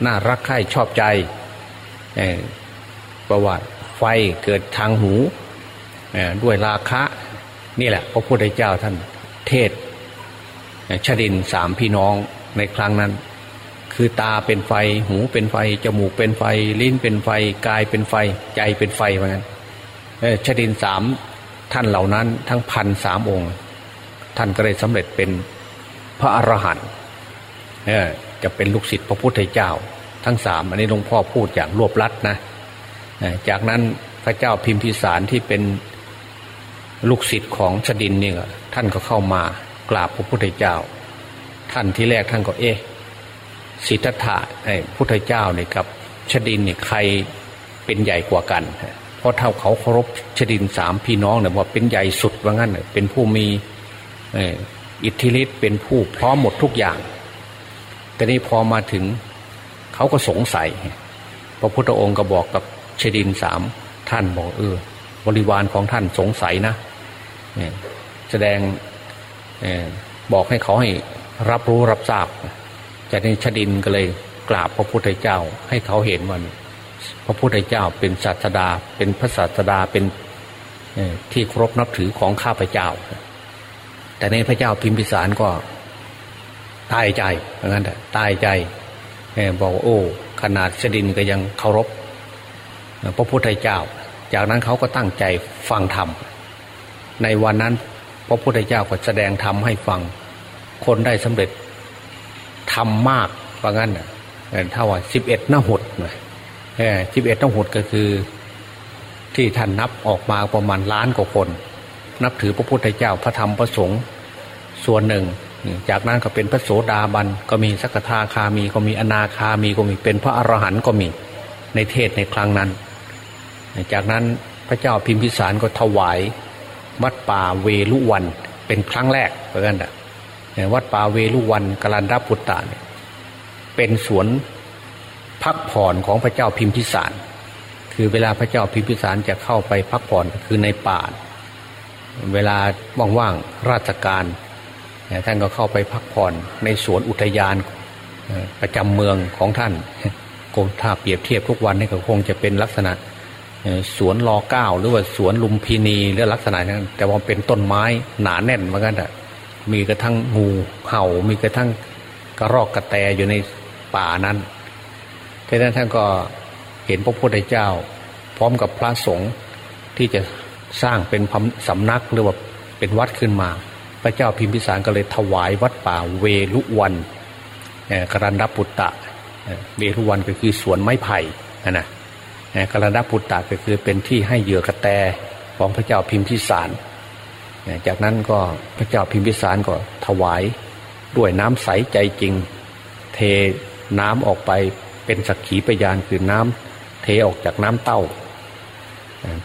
น่ารักใคร่ชอบใจประวัติไฟเกิดทางหูด้วยราคะ นี่แหละ พระพุทธเจ้าท่านเทศชดินสามพี่น้องในครั้งนั้น คือตาเป็นไฟ หูเป็นไฟ จมูกเป็นไฟ ลิ้นเป็นไฟ กายเป็นไฟ ใจเป็นไฟเหมือนกันชดินสามท่านเหล่านั้นทั้งพันสามองค์ ท่านก็ได้สำเร็จเป็นพระอรหันต์จะเป็นลูกศิษย์พระพุทธเจ้า ทั้งสามอันนี้หลวงพ่อพูดอย่างรวบลัดนะจากนั้นพระเจ้าพิมพิสารที่เป็น ลูกศิษย์ของชดินเนี่ยท่านก็เข้ามากราบพระพุทธเจ้า ท่านที่แรกท่านก็เอ๊ะสิทธัตถะไอ้พุทธเจ้าเนี่ยกับชดินเนี่ยใครเป็นใหญ่กว่ากัน เพราะเท่าเขาเคารพชดินสามพี่น้องเนี่ยว่าเป็นใหญ่สุดว่างั้นเป็นผู้มีอิทธิฤทธิ์เป็นผู้พร้อมหมดทุกอย่าง แต่นี้พอมาถึงเขาก็สงสัย พระพุทธองค์ก็บอกกับชดินสามท่านบอกเออ บริวารของท่านสงสัยนะแสดงบอกให้เขาให้รับรู้รับทราบจากนี้ชดินก็เลยกราบพระพุทธเจ้าให้เขาเห็นว่าพระพุทธเจ้าเป็นศาสดา เป็นพระศาสดาเป็นที่ครบนับถือของข้าพเจ้า แต่ในพระเจ้าพิมพิสารก็ตายใจเหมือนกันแต่ตายใจบอกว่าโอ้ ขนาดชดินก็ยังเคารพพระพุทธเจ้า จากนั้นเขาก็ตั้งใจฟังธรรม ในวันนั้นพระพุทธเจ้าก็แสดงธรรมให้ฟัง คนได้สำเร็จทำมากว่างั้นเท่าว่าสิบเอ็ดหน้าหดเลยสิบเอ็ดหน้าหดก็คือ ที่ท่านนับออกมาประมาณล้านกว่าคน นับถือพระพุทธเจ้าพระธรรมพระสงฆ์ส่วนหนึ่ง จากนั้นก็เป็นพระโสดาบันก็มีสักทาคามีก็มีอนาคามีก็มีเป็นพระอรหันต์ก็มีในเทศในครั้งนั้น จากนั้นพระเจ้าพิมพิสารก็ถวายวัดป่าเวลุวันเป็นครั้งแรกเหมือนกันวัดป่าเวลุวันกลันดับพุตตาเป็นสวนพักผ่อนของพระเจ้าพิมพิสาร คือเวลาพระเจ้าพิมพิสารจะเข้าไปพักผ่อนคือในป่า เวลาว่างๆราชการท่านก็เข้าไปพักผ่อนในสวนอุทยานประจำเมืองของท่านคงถ้าเปรียบเทียบทุกวันนี่ก็คงจะเป็นลักษณะ สวนรอเก้าหรือว่าสวนลุมพินีหรือลักษณะนั้น แต่ว่าเป็นต้นไม้หนาแน่นเหมือนกันอะมีกระทั่งงูเห่า มีกระทั่งกระรอกกระแตอยู่ในป่านั้นดังนั้นท่านก็เห็นพระพุทธเจ้า พร้อมกับพระสงฆ์ที่จะสร้างเป็นสำนักหรือว่าเป็นวัดขึ้นมา พระเจ้าพิมพิสารก็เลยถวายวัดป่าเวลุวันกรันดปุตตะเวลุวันก็คือสวนไม้ไผ่นะ กรันดปุตตะก็คือเป็นที่ให้เหยื่อกระแตของพระเจ้าพิมพิสาร จากนั้นก็พระเจ้าพิมพิสารก็ถวายด้วยน้ำใสใจจริง เทน้ำออกไปเป็นสักขีพยานคือน้ำเทออกจากน้ำเต้า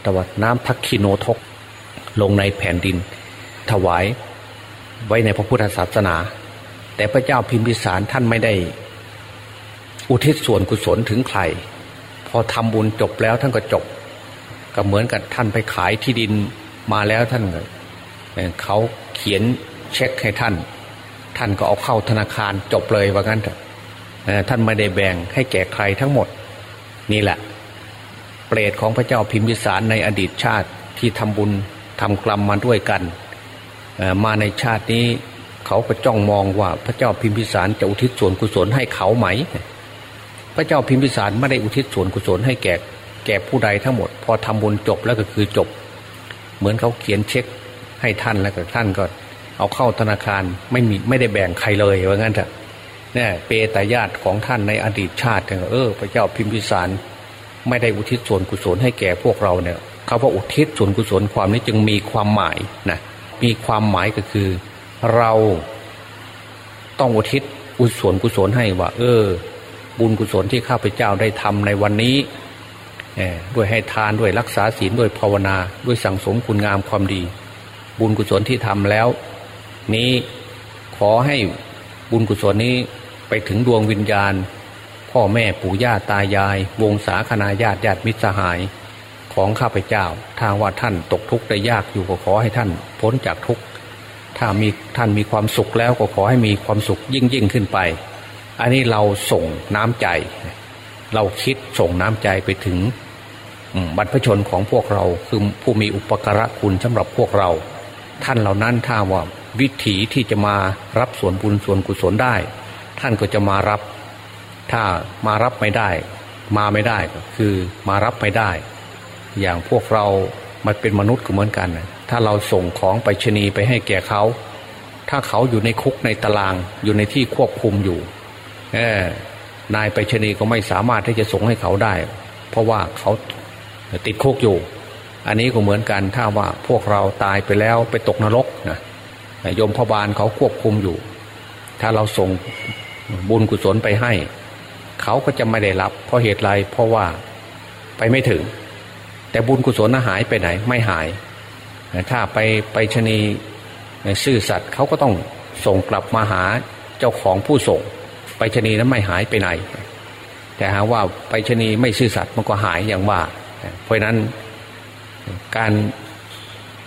ตวัดน้ำทักคิโนทกลงในแผ่นดิน ถวายไว้ในพระพุทธศาสนา แต่พระเจ้าพิมพิสารท่านไม่ได้ อุทิศส่วนกุศลถึงใคร พอทำบุญจบแล้วท่านก็จบ ก็เหมือนกับท่านไปขายที่ดินมาแล้วท่านเขาเขียนเช็คให้ท่าน ท่านก็เอาเข้าธนาคารจบเลยว่างั้นเถอะท่านไม่ได้แบ่งให้แก่ใครทั้งหมด นี่แหละ เปรตของพระเจ้าพิมพิสารในอดีตชาติที่ทำบุญทำกรรมมาด้วยกันมาในชาตินี้เขาก็จ้องมองว่าพระเจ้าพิมพิสารจะอุทิศส่วนกุศลให้เขาไหม พระเจ้าพิมพิสารไม่ได้อุทิศส่วนกุศลให้แก่แก่ผู้ใดทั้งหมด พอทำบุญจบแล้วก็คือจบ เหมือนเขาเขียนเช็คให้ท่านแล้วก็ท่านก็ เอาเข้าธนาคารไม่มีไม่ได้แบ่งใครเลยว่างั้นเถอะเนี่ยเปตญาติของท่านในอดีตชาติเออ พระเจ้าพิมพิสาร ไม่ได้อุทิศส่วนกุศลให้แก่พวกเราเนี่ยเขาว่าอุทิศส่วนกุศลความนี้จึงมีความหมายนะมีความหมายก็คือ เราต้องอุทิศอุศลกุศลให้ว่า เออ บุญกุศลที่ข้าพเจ้าได้ทำในวันนี้ด้วยให้ทานด้วยรักษาศีลด้วยภาวนาด้วยสั่งสมคุณงามความดี บุญกุศลที่ทำแล้ว นี้ขอให้บุญกุศลนี้ไปถึงดวงวิญญาณ พ่อแม่ปู่ย่าตายาย วงศาคณาญาติญาติมิตรสหายของข้าพเจ้าถ้าว่าท่านตกทุกข์ได้ยากอยู่ก็ขอให้ท่านพ้นจากทุกข์ถ้ามีท่านมีความสุขแล้วก็ขอให้มีความสุขยิ่งยิ่งขึ้นไป อันนี้เราส่งน้ำใจ เราคิดส่งน้ำใจไปถึงบรรพชนของพวกเราคือผู้มีอุปการะคุณสำหรับพวกเรา ท่านเหล่านั้นถ้าว่าวิถีที่จะมารับส่วนบุญส่วนกุศลได้ ท่านก็จะมารับ ถ้ามารับไม่ได้ มาไม่ได้คือมารับไม่ได้ อย่างพวกเรามันเป็นมนุษย์ก็เหมือนกัน ถ้าเราส่งของไปชนีไปให้แก่เขา ถ้าเขาอยู่ในคุกในตารางอยู่ในที่ควบคุมอยู่ นายไปชนีก็ไม่สามารถที่จะส่งให้เขาได้ เพราะว่าเขาติดคุกอยู่ อันนี้ก็เหมือนกันถ้าว่าพวกเราตายไปแล้วไปตกนรกนะยมพบาลเขาควบคุมอยู่ ถ้าเราส่งบุญกุศลไปให้ เขาก็จะไม่ได้รับ เพราะเหตุไรเพราะว่าไปไม่ถึง แต่บุญกุศลน่ะหายไปไหน ไม่หาย ถ้าไปไปชนีซื่อสัตว์เขาก็ต้องส่งกลับมาหาเจ้าของผู้ส่ง ไปชนีนั้นไม่หายไปไหน แต่หาว่าไปชนีไม่ซื่อสัตว์มันก็หายอย่างว่า เพราะนั้นการ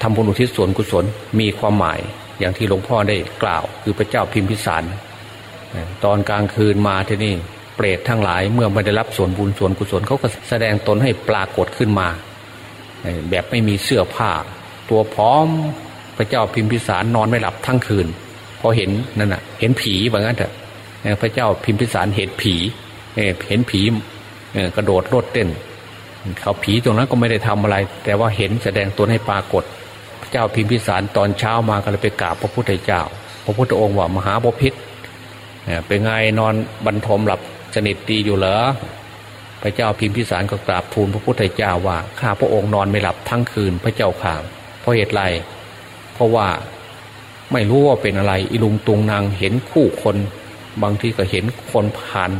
ทำบุญอุทิศส่วนกุศลมีความหมายอย่างที่หลวงพ่อได้กล่าว คือพระเจ้าพิมพิสารตอนกลางคืนมาที่นี่เปรตทั้งหลายเมื่อไม่ได้รับส่วนบุญส่วนกุศลเขาก็แสดงตนให้ปรากฏขึ้นมา แบบไม่มีเสื้อผ้า ตัวพร้อมพระเจ้าพิมพิสารนอนไม่หลับทั้งคืนพอเห็นนั่นน่ะ เห็นผีแบบนั้นเถอะ พระเจ้าพิมพิสารเห็นผีเห็นผีกระโดดโลดเต้น เขาผีตรงนั้นก็ไม่ได้ทำอะไร แต่ว่าเห็นแสดงตนให้ปรากฏ พระเจ้าพิมพิสารตอนเช้ามาก็เลยไปกราบพระพุทธเจ้า พระพุทธองค์ว่ามหาบพิษเป็นไงนอนบรรทมหลับสนิทดีอยู่เหรอพระเจ้าพิมพิสารก็กราบทูลพระพุทธเจ้าว่าข้าพระองค์นอนไม่หลับทั้งคืนพระเจ้าข่าเพราะเหตุไรเพราะว่าไม่รู้ว่าเป็นอะไรอิลุงตุงนางเห็นคู่คน บางทีก็เห็นคนผ่าน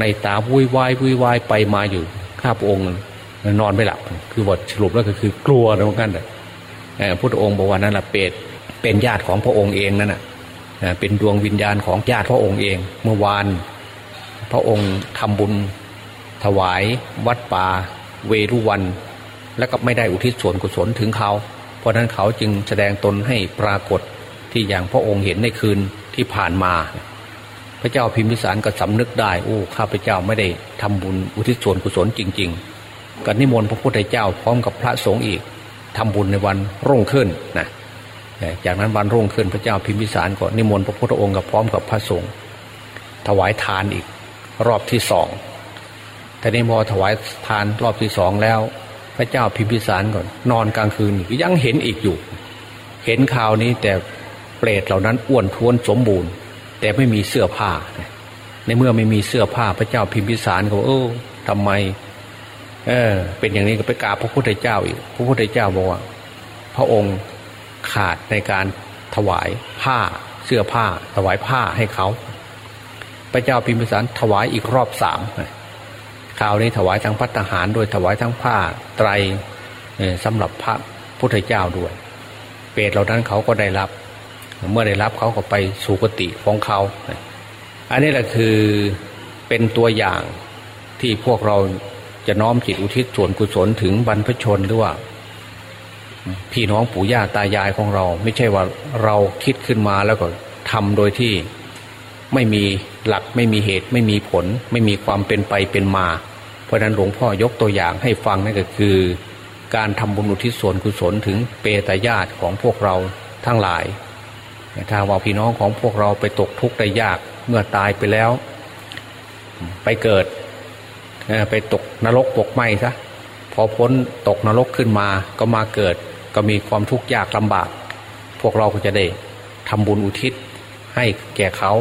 ในตาวุ้ยวายวุ้ยวายไปมาอยู่ข้าพระองค์นอนไม่หลับ คือบทสรุปแล้วก็คือกลัวเหมือนกันพุทธองค์บอกว่านั่นแหละเป็ดเป็นญาติของพระองค์เองนั่นแหะเป็นดวงวิญญาณของญาติพระองค์เอง เมื่อวาน พระองค์ทำบุญถวายวัดป่าเวรุวัน แล้วก็ไม่ได้อุทิศส่วนกุศลถึงเขา เพราะนั้นเขาจึงแสดงตนให้ปรากฏที่อย่างพระองค์เห็นในคืนที่ผ่านมา ระเจ้าพิมพิสารก็สำนึกได้โอ้ข้าพเจ้าไม่ได้ทำบุญอุทิศส่วนกุศลจริง ๆ ก็นิมนต์พระพุทธเจ้าพร้อมกับพระสงฆ์อีกทำบุญในวันรุ่งขึ้นนะจากนั้นวันรุ่งขึ้นพระเจ้าพิมพิสารก็นิมนต์พระพุทธองค์กับพร้อมกับพระสงฆ์ถวายทานอีกรอบที่สองแต่ในพอถวายทานรอบที่สองแล้ว พระเจ้าพิมพิสารก่อนนอนกลางคืนยังเห็นอีกอยู่ เห็นข่าวนี้แต่เปรตเหล่านั้นอ้วนท้วนสมบูรณ์ แต่ไม่มีเสื้อผ้า ในเมื่อไม่มีเสื้อผ้าพระเจ้าพิมพิสารก็เออทำไม เออ เป็นอย่างนี้ก็ไปกราบพระพุทธเจ้าอีกพระพุทธเจ้าบอกว่า พระองค์ขาดในการถวายผ้าเสื้อผ้า ถวายผ้าให้เขา พระเจ้าพิมพิสารถวายอีกรอบสามคราวนี้ถวายทั้งพัฒหารด้วยถวายทั้งผ้าไตรสำหรับพระพุทธเจ้าด้วย เปรตเหล่านั้นเขาก็ได้รับ เมื่อได้รับเขาก็ไปสู่กติของเขา อันนี้แหละคือเป็นตัวอย่างที่พวกเราจะน้อมจิตอุทิศส่วนกุศลถึงบรรพชนหรือว่า พี่น้องปู่ย่าตายายของเรา ไม่ใช่ว่าเราคิดขึ้นมาแล้วก็ทำโดยที่ไม่มีหลักไม่มีเหตุไม่มีผล ไม่มีความเป็นไปเป็นมา เพราะนั้นหลวงพ่อยกตัวอย่างให้ฟังนั่นก็คือ การทำบุญอุทิศส่วนกุศลถึงเปตญาติของพวกเราทั้งหลาย ถ้าว่าพี่น้องของพวกเราไปตกทุกข์ได้ยากเมื่อตายไปแล้ว ไปเกิดไปตกนรกปกไหมซะพอพ้นตกนรกขึ้นมาก็มาเกิด ก็มีความทุกข์ยากลำบาก พวกเราก็จะได้ทำบุญอุทิศให้แก่เขา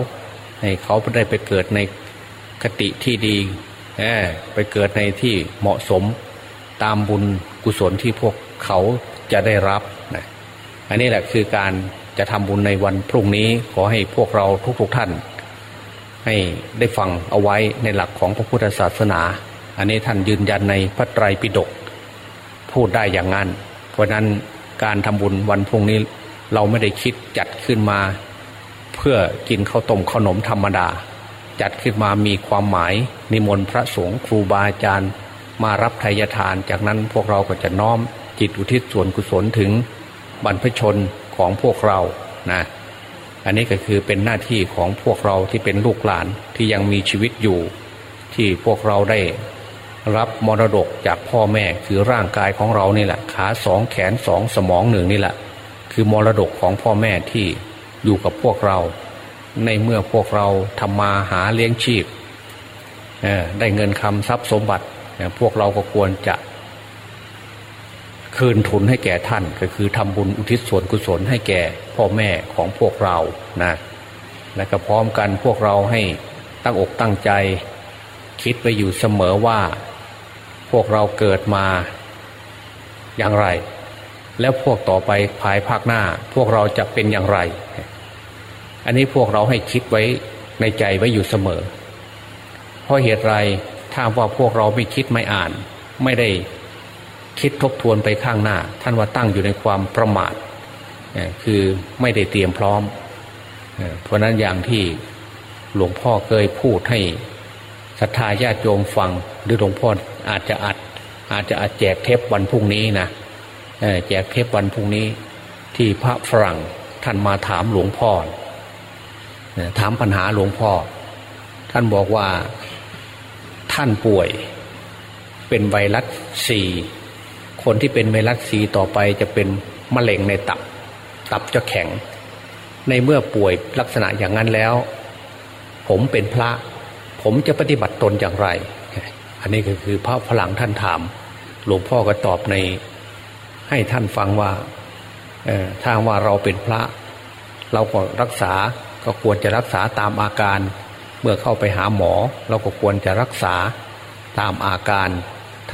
ให้เขาได้ไปเกิดในคติที่ดีไปเกิดในที่เหมาะสมตามบุญกุศลที่พวกเขาจะได้รับนะอันนี้แหละคือการ จะทำบุญในวันพรุ่งนี้ขอให้พวกเราทุกๆท่าน ให้ได้ฟังเอาไว้ในหลักของพระพุทธศาสนา อันนี้ท่านยืนยันในพระไตรปิฎกพูดได้อย่างนั้น เพราะนั้นการทำบุญวันพรุ่งนี้เราไม่ได้คิดจัดขึ้นมา เพื่อกินข้าวต้มขนมธรรมดา จัดขึ้นมามีความหมายนิมนต์พระสงฆ์ครูบาอาจารย์ มารับไทยทาน จากนั้นพวกเราก็จะน้อมจิตอุทิศส่วนกุศลถึงบรรพชน ของพวกเรานะอันนี้ก็คือเป็นหน้าที่ของพวกเราที่เป็นลูกหลานที่ยังมีชีวิตอยู่ ที่พวกเราได้รับมรดกจากพ่อแม่คือร่างกายของเรานี่แหละ ขาสองแขนสองสมองหนึ่งนี่แหละ คือมรดกของพ่อแม่ที่อยู่กับพวกเรา ในเมื่อพวกเราทำมาหาเลี้ยงชีพได้เงินคำทรัพย์สมบัติพวกเราก็ควรจะ คืนทุนให้แก่ท่านก็คือทำบุญอุทิศส่วนกุศลให้แก่พ่อแม่ของพวกเรานะและก็พร้อมกันพวกเราให้ตั้งอกตั้งใจ คิดไปอยู่เสมอว่า พวกเราเกิดมาอย่างไร แล้วพวกต่อไปภายภาคหน้า พวกเราจะเป็นอย่างไร อันนี้พวกเราให้คิดไว้ในใจไว้อยู่เสมอ เพราะเหตุไรถ้าว่าพวกเราไม่คิดไม่อ่าน ไม่ได้ คิดทบทวนไปข้างหน้า ท่านว่าตั้งอยู่ในความประมาทคือไม่ได้เตรียมพร้อม เพราะนั้นอย่างที่หลวงพ่อเคยพูดให้ศรัทธาญาติโยมฟัง หรือหลวงพ่ออาจจะอัด อาจจะอัดแจกเทปวันพรุ่งนี้นะแจกเทปวันพรุ่งนี้ ที่พระฝรั่งท่านมาถามหลวงพ่อถามปัญหาหลวงพ่อ ท่านบอกว่าท่านป่วย เป็นไวรัสซี คนที่เป็นไวรัสซีต่อไปจะเป็นมะเร็งในตับ ตับจะแข็ง ในเมื่อป่วยลักษณะอย่างนั้นแล้ว ผมเป็นพระ ผมจะปฏิบัติตนอย่างไร อันนี้ก็คือพระฝรั่งท่านถาม หลวงพ่อก็ตอบใน ให้ท่านฟังว่าถ้าว่าเราเป็นพระ เราก็รักษาก็ควรจะรักษาตามอาการ เมื่อเข้าไปหาหมอ เราก็ควรจะรักษาตามอาการ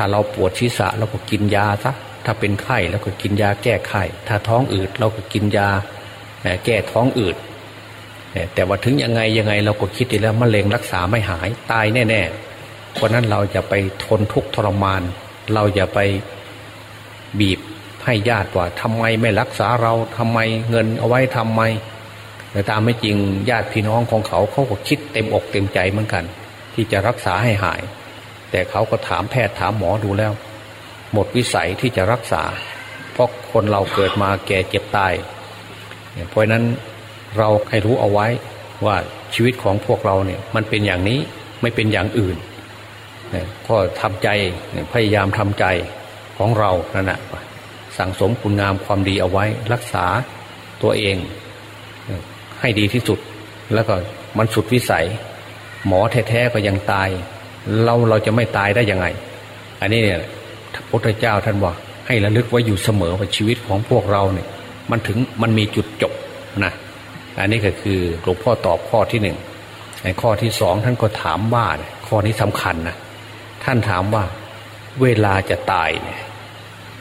ถ้าเราปวดศีรษะเราก็กินยาซะถ้าเป็นไข้เราก็กินยาแก้ไข้ถ้าท้องอืดเราก็กินยาแก้ท้องอืดแต่ว่าถึงยังไงยังไงเราก็คิดดีแล้วมะเร็งรักษาไม่หายตายแน่ๆเพราะนั้นเราจะไปทนทุกข์ทรมาน เราอย่าไปบีบให้ญาติว่าทำไมไม่รักษาเราทำไมเงินเอาไว้ทำไม แต่ตามไม่จริงญาติพี่น้องของเขาเขาก็คิดเต็มอกเต็มใจเหมือนกัน ที่จะรักษาให้หาย แต่เขาก็ถามแพทย์ถามหมอดูแล้ว หมดวิสัยที่จะรักษา เพราะคนเราเกิดมาแก่เจ็บตาย เพราะนั้นเราให้รู้เอาไว้ว่าชีวิตของพวกเราเนี่ยมันเป็นอย่างนี้ไม่เป็นอย่างอื่นก็ทำใจพยายามทำใจของเรานั่นแหะสั่งสมคุณงามความดีเอาไว้ รักษาตัวเอง ให้ดีที่สุด แล้วก็มันสุดวิสัย หมอแท้ๆก็ยังตาย เราเราจะไม่ตายได้ยังไง อันนี้เนี่ยพระพุทธเจ้าท่านบอกให้ระลึกไว้อยู่เสมอว่าชีวิตของพวกเราเนี่ย มันถึงมันมีจุดจบนะอันนี้ก็คือหลวงพ่อตอบข้อที่หนึ่งในข้อที่สองท่านก็ถามว่าข้อนี้สำคัญนะท่านถามว่าเวลาจะตายเนี่ย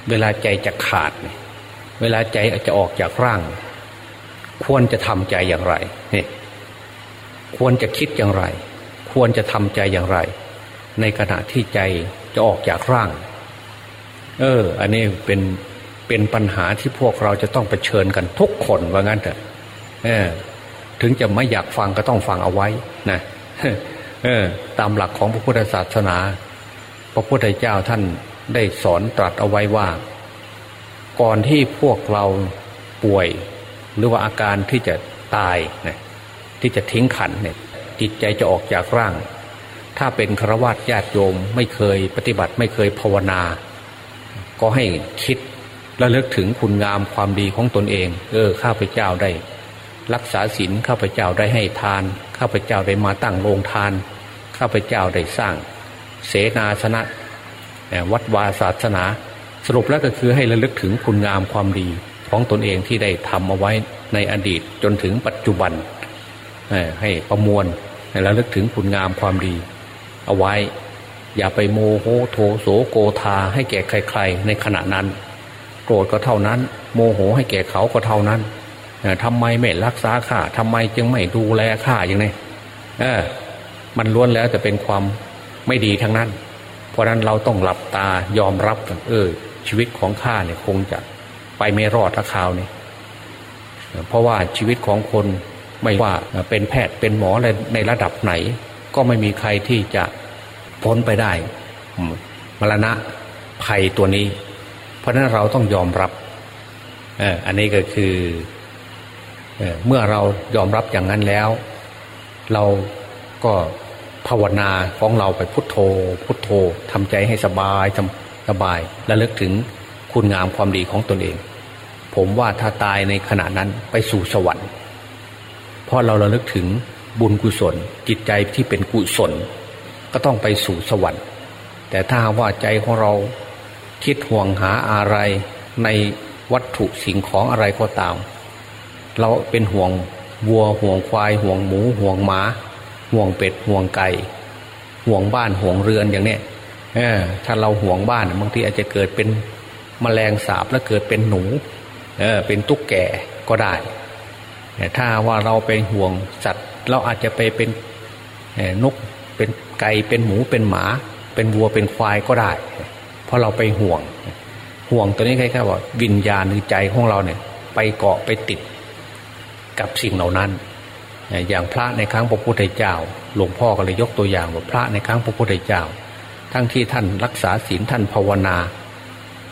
เวลาใจจะขาดเนี่ยเวลาใจจะออกจากร่าง ควรจะทำใจอย่างไรเนี่ยควรจะคิดอย่างไร ควรจะทำใจอย่างไร ในขณะที่ใจจะออกจากร่าง เออ อันนี้เป็นเป็นปัญหาที่พวกเราจะต้องเผชิญกันทุกคนว่างั้นเถอะเออ ถึงจะไม่อยากฟังก็ต้องฟังเอาไว้นะเออ ตามหลักของพระพุทธศาสนา พระพุทธเจ้าท่านได้สอนตรัสเอาไว้ว่า ก่อนที่พวกเราป่วย หรือว่าอาการที่จะตายนี่ยที่จะทิ้งขันเนี่ย จิตใจจะออกจากร่าง ถ้าเป็นฆรวาสญาติโยมไม่เคยปฏิบัติไม่เคยภาวนา ก็ให้คิดและเลิกถึงคุณงามความดีของตนเอง เออข้าพเจ้าได้ รักษาศีลข้าพเจ้าได้ให้ทาน ข้าพเจ้าได้มาตั้งโรงทาน ข้าพเจ้าได้สร้าง เสนาสนะวัดวาศาสนา สรุปแล้วก็คือให้ระลึกถึงคุณงามความดีของตนเองที่ได้ทำเอาไว้ในอดีตจนถึงปัจจุบันให้ประมวลให้ระลึกถึงคุณงามความดี เอาไว้ อย่าไปโมโหโทโสโกธาให้แก่ใคร ๆ ในขณะนั้น โกรธก็เท่านั้น โมโหให้แก่เขาก็เท่านั้นทำไมไม่รักษาข้าทำไมจึงไม่ดูแลข้าอย่างนี้เออ มันล้วนแล้วจะเป็นความไม่ดีทั้งนั้น เพราะนั้นเราต้องหลับตายอมรับเออ ชีวิตของข้าเนี่ยคงจะไปไม่รอดถ้าข่าวนี่เพราะว่าชีวิตของคนไม่ว่าเป็นแพทย์เป็นหมอในระดับไหน ก็ไม่มีใครที่จะพ้นไปได้ มรณะภัยตัวนี้ เพราะนั้นเราต้องยอมรับอันนี้ก็คือเมื่อเรายอมรับอย่างนั้นแล้ว เราก็ภาวนาของเราไปพุทโธ พุทโธทำใจให้สบายทำสบายและเลิกถึงคุณงามความดีของตนเอง ผมว่าถ้าตายในขณะนั้นไปสู่สวรรค์เพราะเราระลึกถึง บุญกุศล จิตใจที่เป็นกุศล ก็ต้องไปสู่สวรรค์ แต่ถ้าว่าใจของเราคิดห่วงหาอะไรในวัตถุสิ่งของอะไรก็ตาม เราเป็นห่วงวัวห่วงควายห่วงหมู ห่วงหมา ห่วงเป็ดห่วงไก่ห่วงบ้านห่วงเรือนอย่างเนี้ยถ้าเราห่วงบ้านบางทีอาจจะเกิดเป็นมแมลงสาบแล้วเกิดเป็นหนูเออเป็นตุ๊กแก่ก็ได้ถ้าว่าเราไปห่วงสัตว์ เราอาจจะไปเป็นนกเป็นไก่เป็นหมูเป็นหมา เป็นวัวเป็นควายก็ได้ เพราะเราไปห่วง ห่วงตัวนี้คล้ายๆว่าวิญญาณหรือใจของเราเนี่ย ไปเกาะไปติดกับสิ่งเหล่านั้น อย่างพระในครั้งพระพุทธเจ้า หลวงพ่อก็เลยยกตัวอย่างว่าพระในครั้งพระพุทธเจ้า ทั้งที่ท่านรักษาศีลท่านภาวนา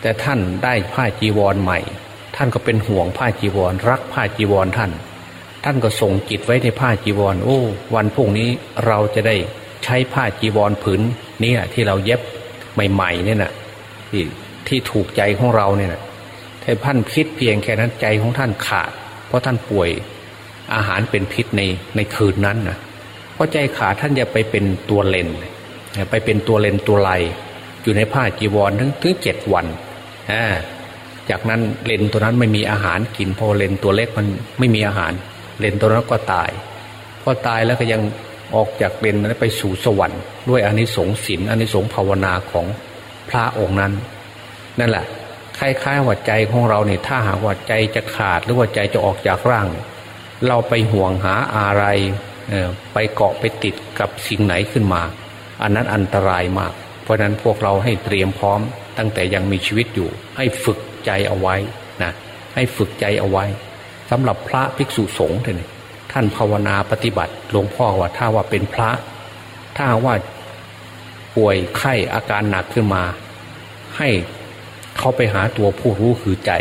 แต่ท่านได้ผ้าจีวรใหม่ ท่านก็เป็นห่วงผ้าจีวร รักผ้าจีวรท่าน ท่านก็ส่งจิตไว้ในผ้าจีวร โอ้ วันพรุ่งนี้เราจะได้ใช้ผ้าจีวรผืนนี้ที่เราเย็บใหม่ๆเนี่ยนะที่ที่ถูกใจของเราเนี่ยนะถ้าท่านคิดเพียงแค่นั้นใจของท่านขาด เพราะท่านป่วยอาหารเป็นพิษในในคืนนั้นนะเพราะใจขาดท่านจะไปเป็นตัวเลนไปเป็นตัวเลนตัวลายอยู่ในผ้าจีวรถึงถึงเจ็ดวันอ่าจากนั้นเลนตัวนั้นไม่มีอาหารกินพอเลนตัวเล็กมันไม่มีอาหาร เลนตัวนั้นก็ตายพอตายแล้วก็ยังออกจากเลนนั้นไปสู่สวรรค์ด้วยอานิสงส์ศีลอานิสงส์ภาวนาของพระองค์นั้น นั่นแหละคล้ายๆหัวใจของเราเนี่ยถ้าหากว่าใจจะขาดหรือว่าใจจะออกจากร่าง เราไปห่วงหาอะไรไปเกาะไปติดกับสิ่งไหนขึ้นมา อันนั้นอันตรายมาก เพราะนั้นพวกเราให้เตรียมพร้อมตั้งแต่ยังมีชีวิตอยู่ ให้ฝึกใจเอาไว้นะให้ฝึกใจเอาไว้ สำหรับพระภิกษุสงฆ์เนี่ยท่านภาวนาปฏิบัติหลวงพ่อว่าถ้าว่าเป็นพระ ถ้าว่าป่วยไข้อาการหนักขึ้นมา ให้เขาไปหาตัวผู้รู้คือใจ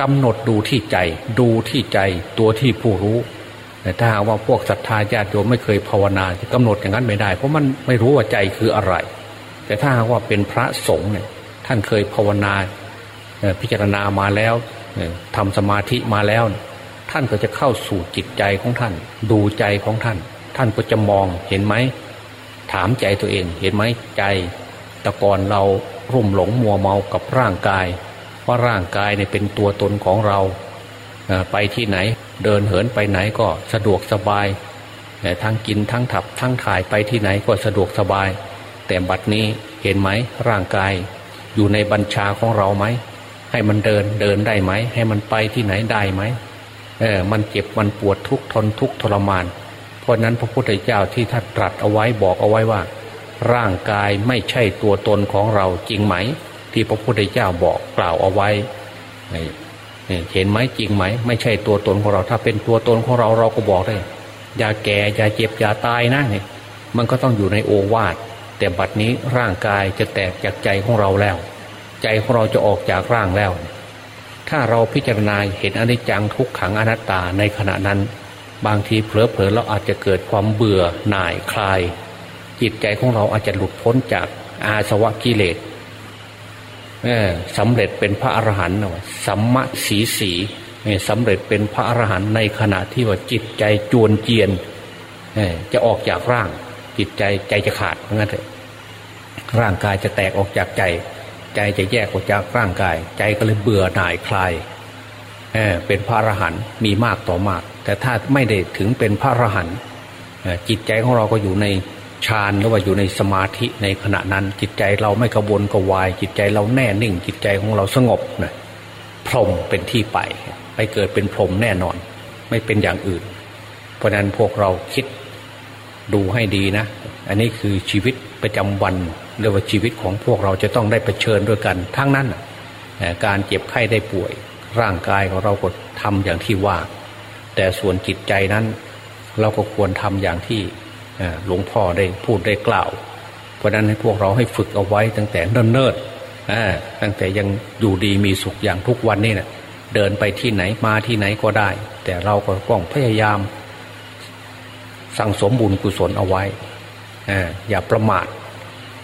กำหนดดูที่ใจ ดูที่ใจตัวที่ผู้รู้แต่ถ้าว่าพวกศรัทธาญาติโยมไม่เคยภาวนาจะกำหนดอย่างนั้นไม่ได้ เพราะมันไม่รู้ว่าใจคืออะไร แต่ถ้าว่าเป็นพระสงฆ์เนี่ยท่านเคยภาวนาพิจารณามาแล้ว ทำสมาธิมาแล้ว ท่านก็จะเข้าสู่จิตใจของท่าน ดูใจของท่าน ท่านก็จะมองเห็นไหมถามใจตัวเองเห็นไหมใจแตะกอนเรารุ่มหลงมัวเมากับร่างกาย ว่าร่างกายเนี่ยเป็นตัวตนของเรา ไปที่ไหนเดินเหินไปไหนก็สะดวกสบายทั้งกินทั้งถับทั้งถ่ายไปที่ไหนก็สะดวกสบาย แต่บัดนี้เห็นไหมร่างกาย อยู่ในบัญชาของเราไหม ให้มันเดินเดินได้ไหม ให้มันไปที่ไหนได้ไหมเออมันเจ็บมันปวดทุกทนทุกทรมาน เพราะนั้นพระพุทธเจ้าที่ท่านตรัสเอาไว้บอกเอาไว้ว่า ร่างกายไม่ใช่ตัวตนของเราจริงไหม ที่พระพุทธเจ้าบอกกล่าวเอาไว้เห็นไหมจริงไหม ไม่ใช่ตัวตนของเรา ถ้าเป็นตัวตนของเราเราก็บอกได้อย่าแก่อย่าเจ็บอย่าตายนะเนี่ยมันก็ต้องอยู่ในโอวาทแต่บัดนี้ร่างกายจะแตกจากใจของเราแล้ว ใจของเราจะออกจากร่างแล้ว ถ้าเราพิจารณาเห็นอนิจจังทุกขังอนัตตาในขณะนั้น บางทีเผลอๆเราอาจจะเกิดความเบื่อหน่ายคลาย จิตใจของเราอาจจะหลุดพ้นจากอาสวะกิเลสสำเร็จเป็นพระอรหันต์สัมมาสีสีสำเร็จเป็นพระอรหันต์ในขณะที่ว่าจิตใจจวนเจียนจะออกจากร่าง จิตใจใจจะขาดเพราะงั้นร่างกายจะแตกออกจากใจ ใจจะแยกออกจากร่างกาย ใจก็เลยเบื่อหน่ายคลายเเป็นพระอรหันต์มีมากต่อมาก แต่ถ้าไม่ได้ถึงเป็นพระอรหันต์จิตใจของเราก็อยู่ในฌานหรือว่าอยู่ในสมาธิในขณะนั้น จิตใจเราไม่กระวนกระวาย จิตใจเราแน่นิ่ง จิตใจของเราสงบนะพรหมเป็นที่ไป ไปเกิดเป็นพรหมแน่นอน ไม่เป็นอย่างอื่น เพราะนั้นพวกเราคิดดูให้ดีนะ อันนี้คือชีวิตประจำวัน เรียกว่าชีวิตของพวกเราจะต้องได้เผชิญด้วยกัน ทั้งนั้นการเจ็บไข้ได้ป่วย ร่างกายของเราก็ทำอย่างที่ว่า แต่ส่วนจิตใจนั้น เราก็ควรทำอย่างที่หลวงพ่อได้พูดได้กล่าว เพราะนั้นให้พวกเราให้ฝึกเอาไว้ตั้งแต่เนิ่นๆตั้งแต่ยังอยู่ดีมีสุขอย่างทุกวันนี้นะเดินไปที่ไหนมาที่ไหนก็ได้ แต่เราก็ต้องพยายาม สั่งสมบุญกุศลเอาไว้อย่าประมาท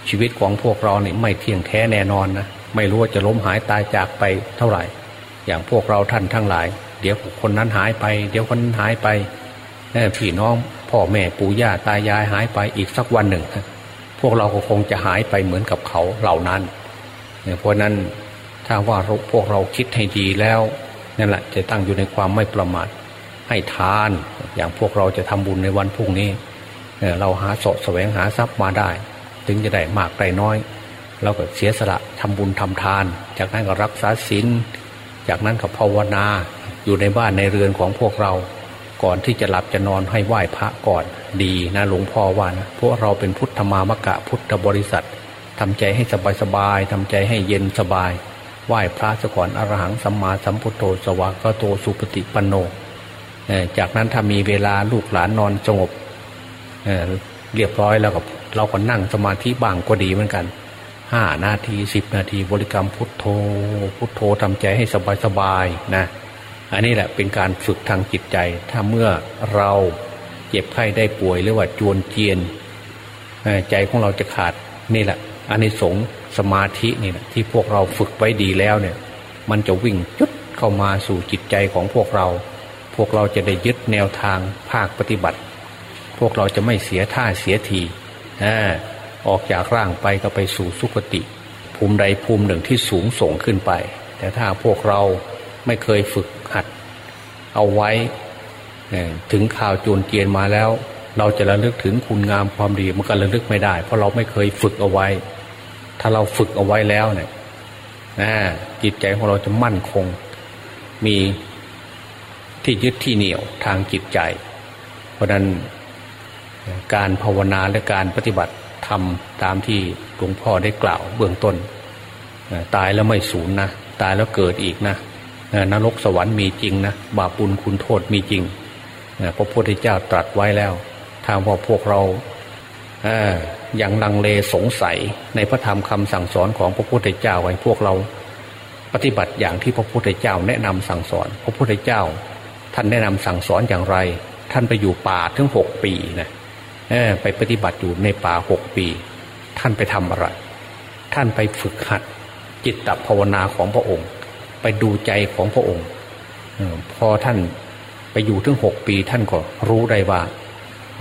ชีวิตของพวกเราเนี่ยไม่เที่ยงแท้แน่นอนนะไม่รู้ว่าจะล้มหายตายจากไปเท่าไหร่ อย่างพวกเราท่านทั้งหลาย เดี๋ยวคนนั้นหายไป เดี๋ยวคนนั้นหายไปพี่น้องพ่อแม่ปู่ย่าตายายหายไปอีกสักวันหนึ่ง พวกเราก็คงจะหายไปเหมือนกับเขาเหล่านั้นเพราะนั้นถ้าว่าพวกเราคิดให้ดีแล้วนั่นแหละจะตั้งอยู่ในความไม่ประมาทให้ทาน อย่างพวกเราจะทำบุญในวันพรุ่งนี้เราหาสดแสวงหาทรัพย์มาได้ ถึงจะได้มากได้น้อย เราก็เสียสละทำบุญทำทาน จากนั้นก็รักษาศีลจากนั้นก็ภาวนาอยู่ในบ้านในเรือนของพวกเรา ก่อนที่จะหลับจะนอนให้ไหว้พระก่อนดีนะหลวงพ่อว่านะเพราะเราเป็นพุทธมามกะพุทธบริษัททำใจให้สบายสบายทำใจให้เย็นสบาย ไหว้พระซะก่อนอรหังสัมมาสัมพุทโธสวากโตสุปฏิปันโนจากนั้นถ้ามีเวลาลูกหลานนอนสงบเเรียบร้อยแล้วก็ เราก็นั่งสมาธิบ้างก็ดีเหมือนกันห้านาทีสิบนาทีบริกรรมพุทโธ พุทโธทำใจให้สบายสบายนะ อันนี้แหละเป็นการฝึกทางจิตใจ ถ้าเมื่อเราเจ็บไข้ได้ป่วยหรือว่าจวนเจียน ใจของเราจะขาดนี่แหละอันนี้สงสมาธินี่แหละที่พวกเราฝึกไว้ดีแล้วเนี่ย มันจะวิ่งจุดเข้ามาสู่จิตใจของพวกเรา พวกเราจะได้ยึดแนวทางภาคปฏิบัติ พวกเราจะไม่เสียท่าเสียที ออกจากร่างไปก็ไปสู่สุคติ ภูมิใดภูมิหนึ่งที่สูงส่งขึ้นไป แต่ถ้าพวกเราไม่เคยฝึกหัด เอาไว้ถึงข่าวจูนเกียนมาแล้ว เราจะระลึกถึงคุณงามความดีมันก็ระลึกไม่ได้ เพราะเราไม่เคยฝึกเอาไว้ ถ้าเราฝึกเอาไว้แล้วเนี่ยจิตใจของเราจะมั่นคง มีที่ยึดที่เหนี่ยวทางจิตใจ เพราะนั้น การภาวนาและการปฏิบัติทำตามที่หลวงพ่อได้กล่าวเบื้องต้น ตายแล้วไม่สูญนะ ตายแล้วเกิดอีกนะนรกสวรรค์มีจริงนะ บาปบุญคุณโทษมีจริงพระพุทธเจ้าตรัสไว้แล้วทางว่าพวกเราอย่างลังเลสงสัยในพระธรรมคำสั่งสอนของพระพุทธเจ้าไว้พวกเรา ปฏิบัติอย่างที่พระพุทธเจ้าแนะนำสั่งสอน พระพุทธเจ้า ท่านแนะนำสั่งสอนอย่างไร ท่านไปอยู่ป่าถึงหกปีนะ ไปปฏิบัติอยู่ในป่าหกปี ท่านไปทำอะไร ท่านไปฝึกหัด จิตตภาวนาของพระองค์ ไปดูใจของพระองค์พอท่านไปอยู่ถึงหกปี ท่านก็รู้ได้ว่า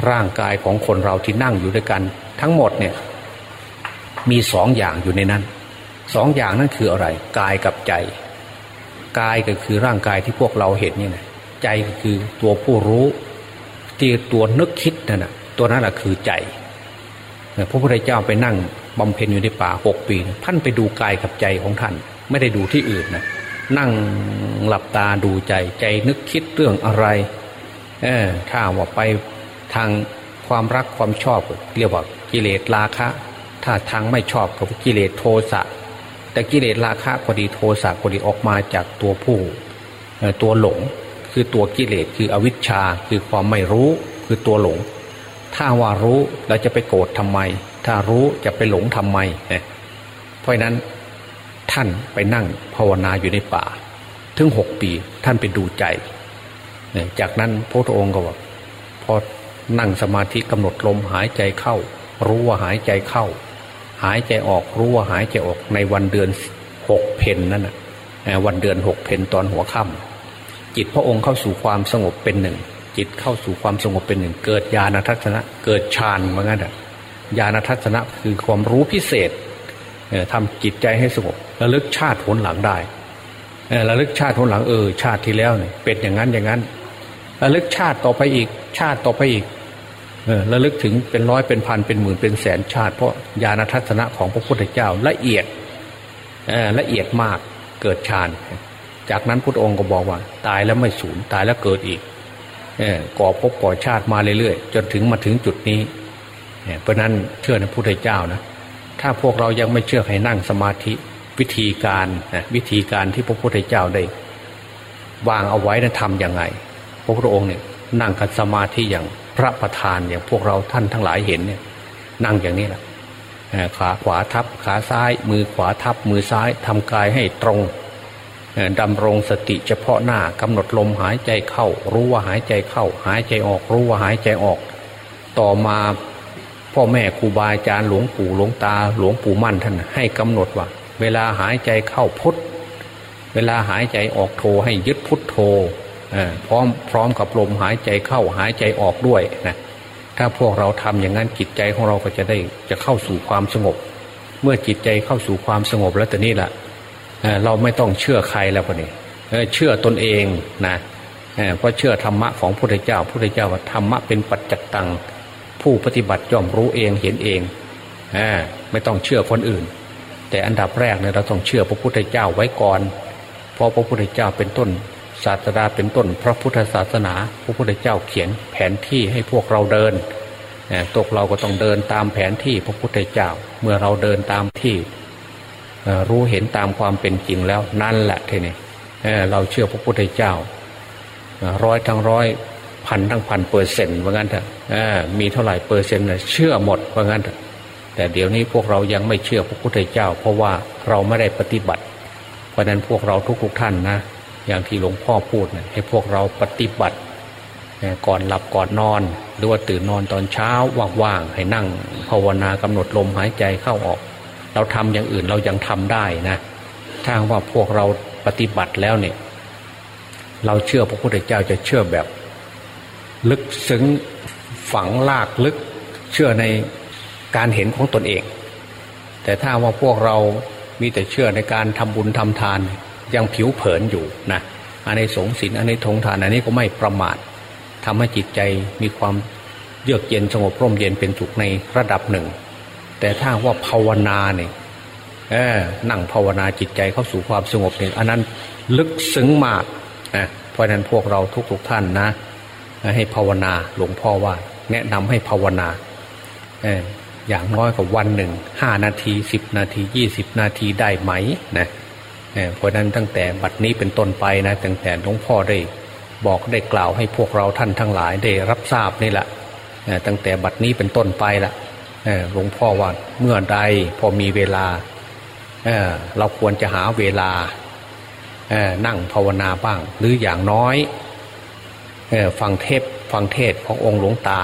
ร่างกายของคนเราที่นั่งอยู่ด้วยกัน ทั้งหมดเนี่ย มีสองอย่างอยู่ในนั้นสองอย่างนั้นคืออะไร กายกับใจ กายก็คือร่างกายที่พวกเราเห็นนี่นะใจก็คือตัวผู้รู้ ที่ตัวนึกคิดนั่นนะ ตัวนั้นแหละคือใจพระพุทธเจ้าไปนั่งบำเพ็ญอยู่ในป่าหกปี ท่านไปดูกายกับใจของท่าน ไม่ได้ดูที่อื่นนะนั่งหลับตาดูใจใจนึกคิดเรื่องอะไรเออถ้าว่าไปทางความรักความชอบเรียกว่ากิเลสราคะ ถ้าทางไม่ชอบก็กิเลสโทสะแต่กิเลสราคะก็ดีโทสะก็ดีออกมาจากตัวผู้ตัวหลง คือตัวกิเลสคืออวิชชาคือความไม่รู้คือตัวหลง ถ้าว่ารู้เราจะไปโกรธทำไม ถ้ารู้จะไปหลงทำไมเนี่ยเพราะนั้นท่านไปนั่งภาวนาอยู่ในป่า ถึงหกปีท่านไปดูใจ จากนั้นพระองค์ก็ว่าพอนั่งสมาธิกำหนดลมหายใจเข้า รู้ว่าหายใจเข้า หายใจออกรู้ว่าหายใจออกในวันเดือนหกเพนนั่นนะวันเดือนหกเพนตอนหัวค่ำจิตพระองค์เข้าสู่ความสงบเป็นหนึ่ง จิตเข้าสู่ความสงบเป็นหนึ่ง เกิดญาณทัศนะ เกิดฌานว่างั้นอะญาณทัศนะคือความรู้พิเศษทำจิตใจให้สงบระลึกชาติผลหลังได้ระลึกชาติผลหลังเออชาติที่แล้วเนี่ยเป็นอย่างนั้นอย่างนั้นระลึกชาติต่อไปอีก ชาติต่อไปอีกเออระลึกถึงเป็นร้อยเป็นพันเป็นหมื่นเป็นแสนชาติ เพราะญาณทัศนะของพระพุทธเจ้าละเอียดละเอียดมากเกิดฌาน จากนั้นพุทธองค์ก็บอกว่า ตายแล้วไม่สูญตายแล้วเกิดอีก ก่อภพก่อชาติมาเรื่อยๆจนถึงมาถึงจุดนี้เพราะนั้นเชื่อในพระพุทธเจ้านะถ้าพวกเรายังไม่เชื่อให้นั่งสมาธิวิธีการวิธีการที่พระพุทธเจ้าได้ วางเอาไว้นะทำยังไง พระพุทธองค์เนี่ยนั่งกันสมาธิอย่างพระประธานอย่างพวกเราท่านทั้งหลายเห็นเนี่ย นั่งอย่างนี้แหละขาขวาทับขาซ้าย มือขวาทับมือซ้ายทำกายให้ตรง ดำรงสติเฉพาะหน้ากำหนดลมหายใจเข้า รู้ว่าหายใจเข้า หายใจออก รู้ว่าหายใจออก ต่อมาพ่อแม่ครูบาอาจารย์หลวงปู่หลวงตา หลวงปู่มั่นท่านให้กำหนดว่า เวลาหายใจเข้าพุทเวลาหายใจออกโทให้ยึดพุทโธพร้อมพร้อมกับลมหายใจเข้าหายใจออกด้วยนะถ้าพวกเราทำอย่างนั้นจิตใจของเราก็จะได้จะเข้าสู่ความสงบ เมื่อจิตใจเข้าสู่ความสงบแล้วแต่นี่แหละ เราไม่ต้องเชื่อใครแล้วพอนี้เชื่อตนเองนะเพราะเชื่อธรรมะของพระพุทธเจ้าพระพุทธเจ้าว่าธรรมะเป็นปัจจตัง ผู้ปฏิบัติย่อมรู้เองเห็นเองไม่ต้องเชื่อคนอื่น แต่อันดับแรกเนี่ยเราต้องเชื่อพระพุทธเจ้าไว้ก่อน เพราะพระพุทธเจ้าเป็นต้นศาสดาเป็นต้นพระพุทธศาสนา พระพุทธเจ้าเขียนแผนที่ให้พวกเราเดินตกเราก็ต้องเดินตามแผนที่พระพุทธเจ้า เมื่อเราเดินตามที่ รู้เห็นตามความเป็นจริงแล้วนั่นแหละทีนี้เราเชื่อพระพุทธเจ้าร้อยทั้งร้อยพันทั้งพันเปอร์เซ็นต์ว่างั้นเถอะมีเท่าไหร่เปอร์เซ็นต์เชื่อหมดว่างั้นเถอะแต่เดี๋ยวนี้พวกเรายังไม่เชื่อพระพุทธเจ้า เพราะว่าเราไม่ได้ปฏิบัติ เพราะนั้นพวกเราทุกๆท่านนะอย่างที่หลวงพ่อพูดนะให้พวกเราปฏิบัติก่อนหลับก่อนนอนหรือว่าตื่นนอนตอนเช้าว่างๆให้นั่งภาวนากำหนดลมหายใจเข้าออก เราทำอย่างอื่นเรายังทำได้นะถ้าว่าพวกเราปฏิบัติแล้วเนี่ย เราเชื่อพระพุทธเจ้าจะเชื่อแบบ ลึกซึ้งฝังลากลึกเชื่อในการเห็นของตนเอง แต่ถ้าว่าพวกเรามีแต่เชื่อในการทำบุญทำทาน ยังผิวเผินอยู่นะอันในสงสินอันในทงทานอันนี้ก็ไม่ประมาททำให้จิตใจมีความเยือกเย็นสงบร่มเย็นเป็นสุขในระดับหนึ่ง แต่ถ้าว่าภาวนาเนี่ยนั่งภาวนาจิตใจเข้าสู่ความสงบเนี่ยอันนั้นลึกซึ้งมากนะเพราะนั้นพวกเราทุกๆทท่านนะ ให้ภาวนาหลวงพ่อว่า แนะนำให้ภาวนาอย่างน้อยกว่าวันหนึ่งห้านาทีสิบนาทียี่สิบนาทีได้ไหมนะเพราะนั้นตั้งแต่บัดนี้เป็นต้นไปนะตั้งแต่หลวงพ่อได้บอกได้กล่าวให้พวกเราท่านทั้งหลายได้รับทราบนี่แหละตั้งแต่บัดนี้เป็นต้นไปละ หลวงพ่อว่าเมื่อใดพอมีเวลาเเราควรจะหาเวลานั่งภาวนาบ้าง หรืออย่างน้อยฟังเทพฟังเทศขององค์หลวงตา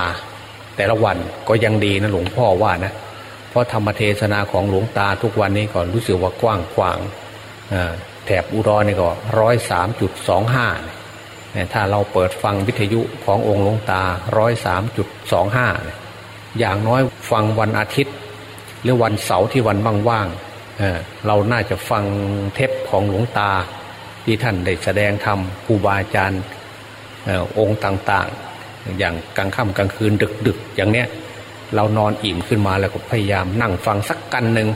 แต่ละวันก็ยังดีนะหลวงพ่อว่านะเพราะธรรมเทศนาของหลวงตาทุกวันนี้ก็รู้สึกว่ากว้างขวางแถบอุดรนี่ก็ร้อยสามจุดสองห้าถ้าเราเปิดฟังวิทยุขององค์หลวงตาร้อยสามจุดสองห้า อย่างน้อยฟังวันอาทิตย์ หรือวันเสาร์ที่วันว่างๆเราน่าจะฟังเทปของหลวงตา ที่ท่านได้แสดงธรรมครูบาอาจารย์องค์ต่างๆ อย่างกลางค่ำกลางคืนดึก ๆ อย่างเนี้ยเรานอนอิ่มขึ้นมาแล้วก็พยายามนั่งฟังสักกันหนึ่ง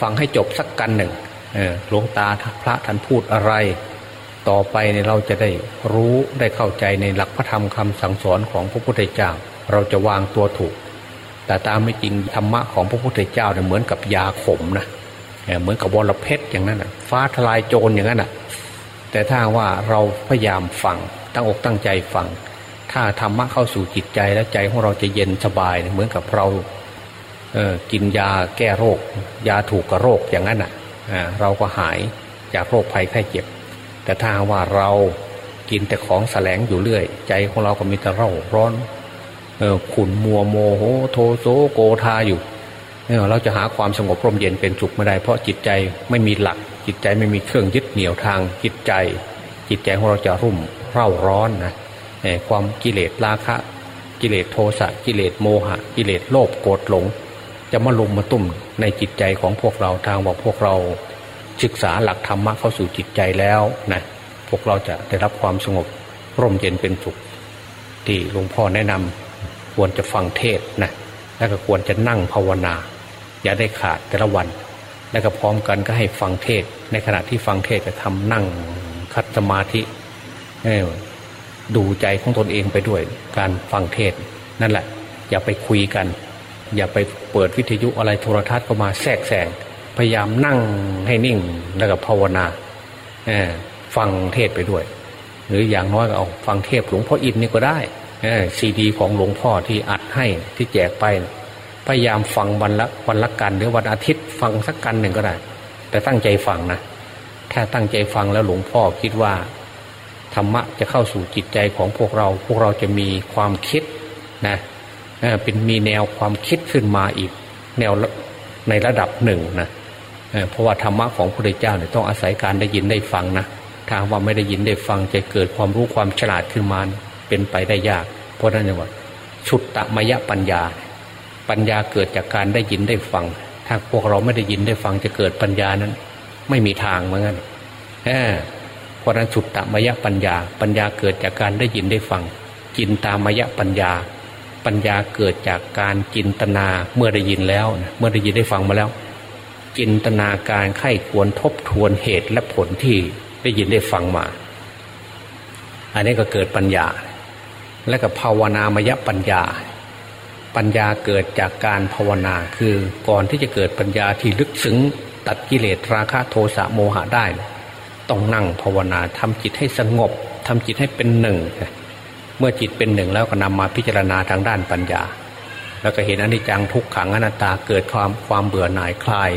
ฟังให้จบสักกันหนึ่งหลวงตาพระท่านพูดอะไร ต่อไปเนี่ยเราจะได้รู้ได้เข้าใจในหลักพระธรรมคำสั่งสอนของพระพุทธเจ้า เราจะวางตัวถูก แต่ตามไม่จริงธรรมะของพระพุทธเจ้าเนี่ยเหมือนกับยาขมนะเหมือนกับวรเพชรอย่างนั้นนะฟ้าทลายโจรอย่างนั้นนะแต่ถ้าว่าเราพยายามฟังตั้งอกตั้งใจฟัง ถ้าธรรมะเข้าสู่จิตใจแล้วใจของเราจะเย็นสบายเหมือนกับเราเกินยาแก้โรค ยาถูกกับโรคอย่างนั้นอะเราก็หายจากโรคภัยไข้เจ็บ แต่ถ้าว่าเรากินแต่ของแสลงอยู่เรื่อย ใจของเราก็มีแต่เร่าร้อน ขุนมัวโมโหโทโซโกธาอยู่เราจะหาความสงบร่มเย็นเป็นสุขไม่ได้ เพราะจิตใจไม่มีหลัก จิตใจไม่มีเครื่องยึดเหนี่ยวทางจิตใจ จิตใจของเราจะรุ่มเร่าร้อนนะความกิเลสราคะ กิเลสโทสะกิเลสโมหะ กิเลสโลภโกรธหลง จะมาลุมมาตุ่มในจิตใจของพวกเราทางบอกพวกเราศึกษาหลักธรรมะเข้าสู่จิตใจแล้วนะพวกเราจะได้รับความสงบร่มเย็นเป็นสุข ที่หลวงพ่อแนะนำ ควรจะฟังเทศนะแล้วก็ควรจะนั่งภาวนา อย่าได้ขาดแต่ละวัน แล้วก็พร้อมกันก็ให้ฟังเทศ ในขณะที่ฟังเทศจะทำนั่งคัดสมาธิดูใจของตนเองไปด้วย การฟังเทศ นั่นแหละ อย่าไปคุยกัน อย่าไปเปิดวิทยุอะไรโทรทัศน์เข้ามาแทรกแซงพยายามนั่งให้นิ่งแล้วก็ภาวนาฟังเทศไปด้วย หรืออย่างน้อยก็เอาฟังเทศหลวงพ่ออินนี่ก็ได้ ซีดีของหลวงพ่อที่อัดให้ที่แจกไป พยายามฟังวันละวันละกันหรือวันอาทิตย์ฟังสักกันหนึ่งก็ได้ แต่ตั้งใจฟังนะ ถ้าตั้งใจฟังแล้วหลวงพ่อคิดว่า ธรรมะจะเข้าสู่จิตใจของพวกเรา พวกเราจะมีความคิดนะเป็นมีแนวความคิดขึ้นมาอีก แนวในระดับหนึ่งนะเพราะว่าธรรมะของพระพุทธเจ้าเนี่ยต้องอาศัยการได้ยินได้ฟังนะถ้าว่าไม่ได้ยินได้ฟังจะเกิดความรู้ความฉลาดขึ้นมา เป็นไปได้ยาก เพราะนั้นเองว่าชุดตะมยปัญญา ปัญญาเกิดจากการได้ยินได้ฟัง ถ้าพวกเราไม่ได้ยินได้ฟังจะเกิดปัญญานั้น ไม่มีทางเหมือนกันเพราะนั้นชุดตะมยปัญญา ปัญญาเกิดจากการได้ยินได้ฟัง จินตามยปัญญา ปัญญาเกิดจากการจินตนาเมื่อได้ยินแล้วเมื่อได้ยินได้ฟังมาแล้ว จินตนาการไข้ควรทบทวนเหตุและผลที่ได้ยินได้ฟังมา อันนี้ก็เกิดปัญญา และก็ภาวนามยปัญญา ปัญญาเกิดจากการภาวนาคือก่อนที่จะเกิดปัญญาที่ลึกซึ้งตัดกิเลสราคะโทสะโมหะได้ ต้องนั่งภาวนาทำจิตให้สงบทำจิตให้เป็นหนึ่ง เมื่อจิตเป็นหนึ่งแล้วก็นำมาพิจารณาทางด้านปัญญา แล้วก็เห็นอนิจจังทุกขังอนัตตาเกิดความความเบื่อหน่ายคลาย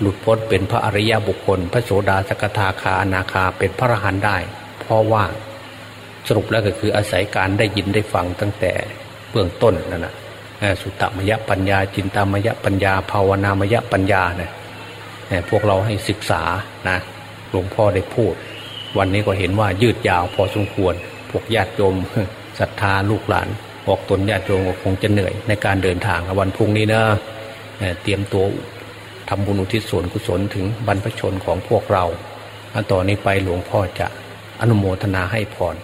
หลุดพ้นเป็นพระอริยบุคคล พระโสดาสกทาคาอนาคาเป็นพระอรหันต์ได้ เพราะว่า สรุปแล้วก็คืออาศัยการได้ยินได้ฟังตั้งแต่เบื้องต้นนั่นนะสุตตมยปัญญา จินตามยปัญญา ภาวนามยปัญญาเนี่ยพวกเราให้ศึกษานะหลวงพ่อได้พูด วันนี้ก็เห็นว่ายืดยาวพอสมควร พวกญาติโยมศรัทธาลูกหลานออกตนญาติโยมก็คงจะเหนื่อยในการเดินทางวันพุ่งนี้นะเตรียมตัวทำบุญอุทิศส่วนกุศลถึงบรรพชนของพวกเราต่อนนี้ไปหลวงพ่อจะอนุโมทนาให้พร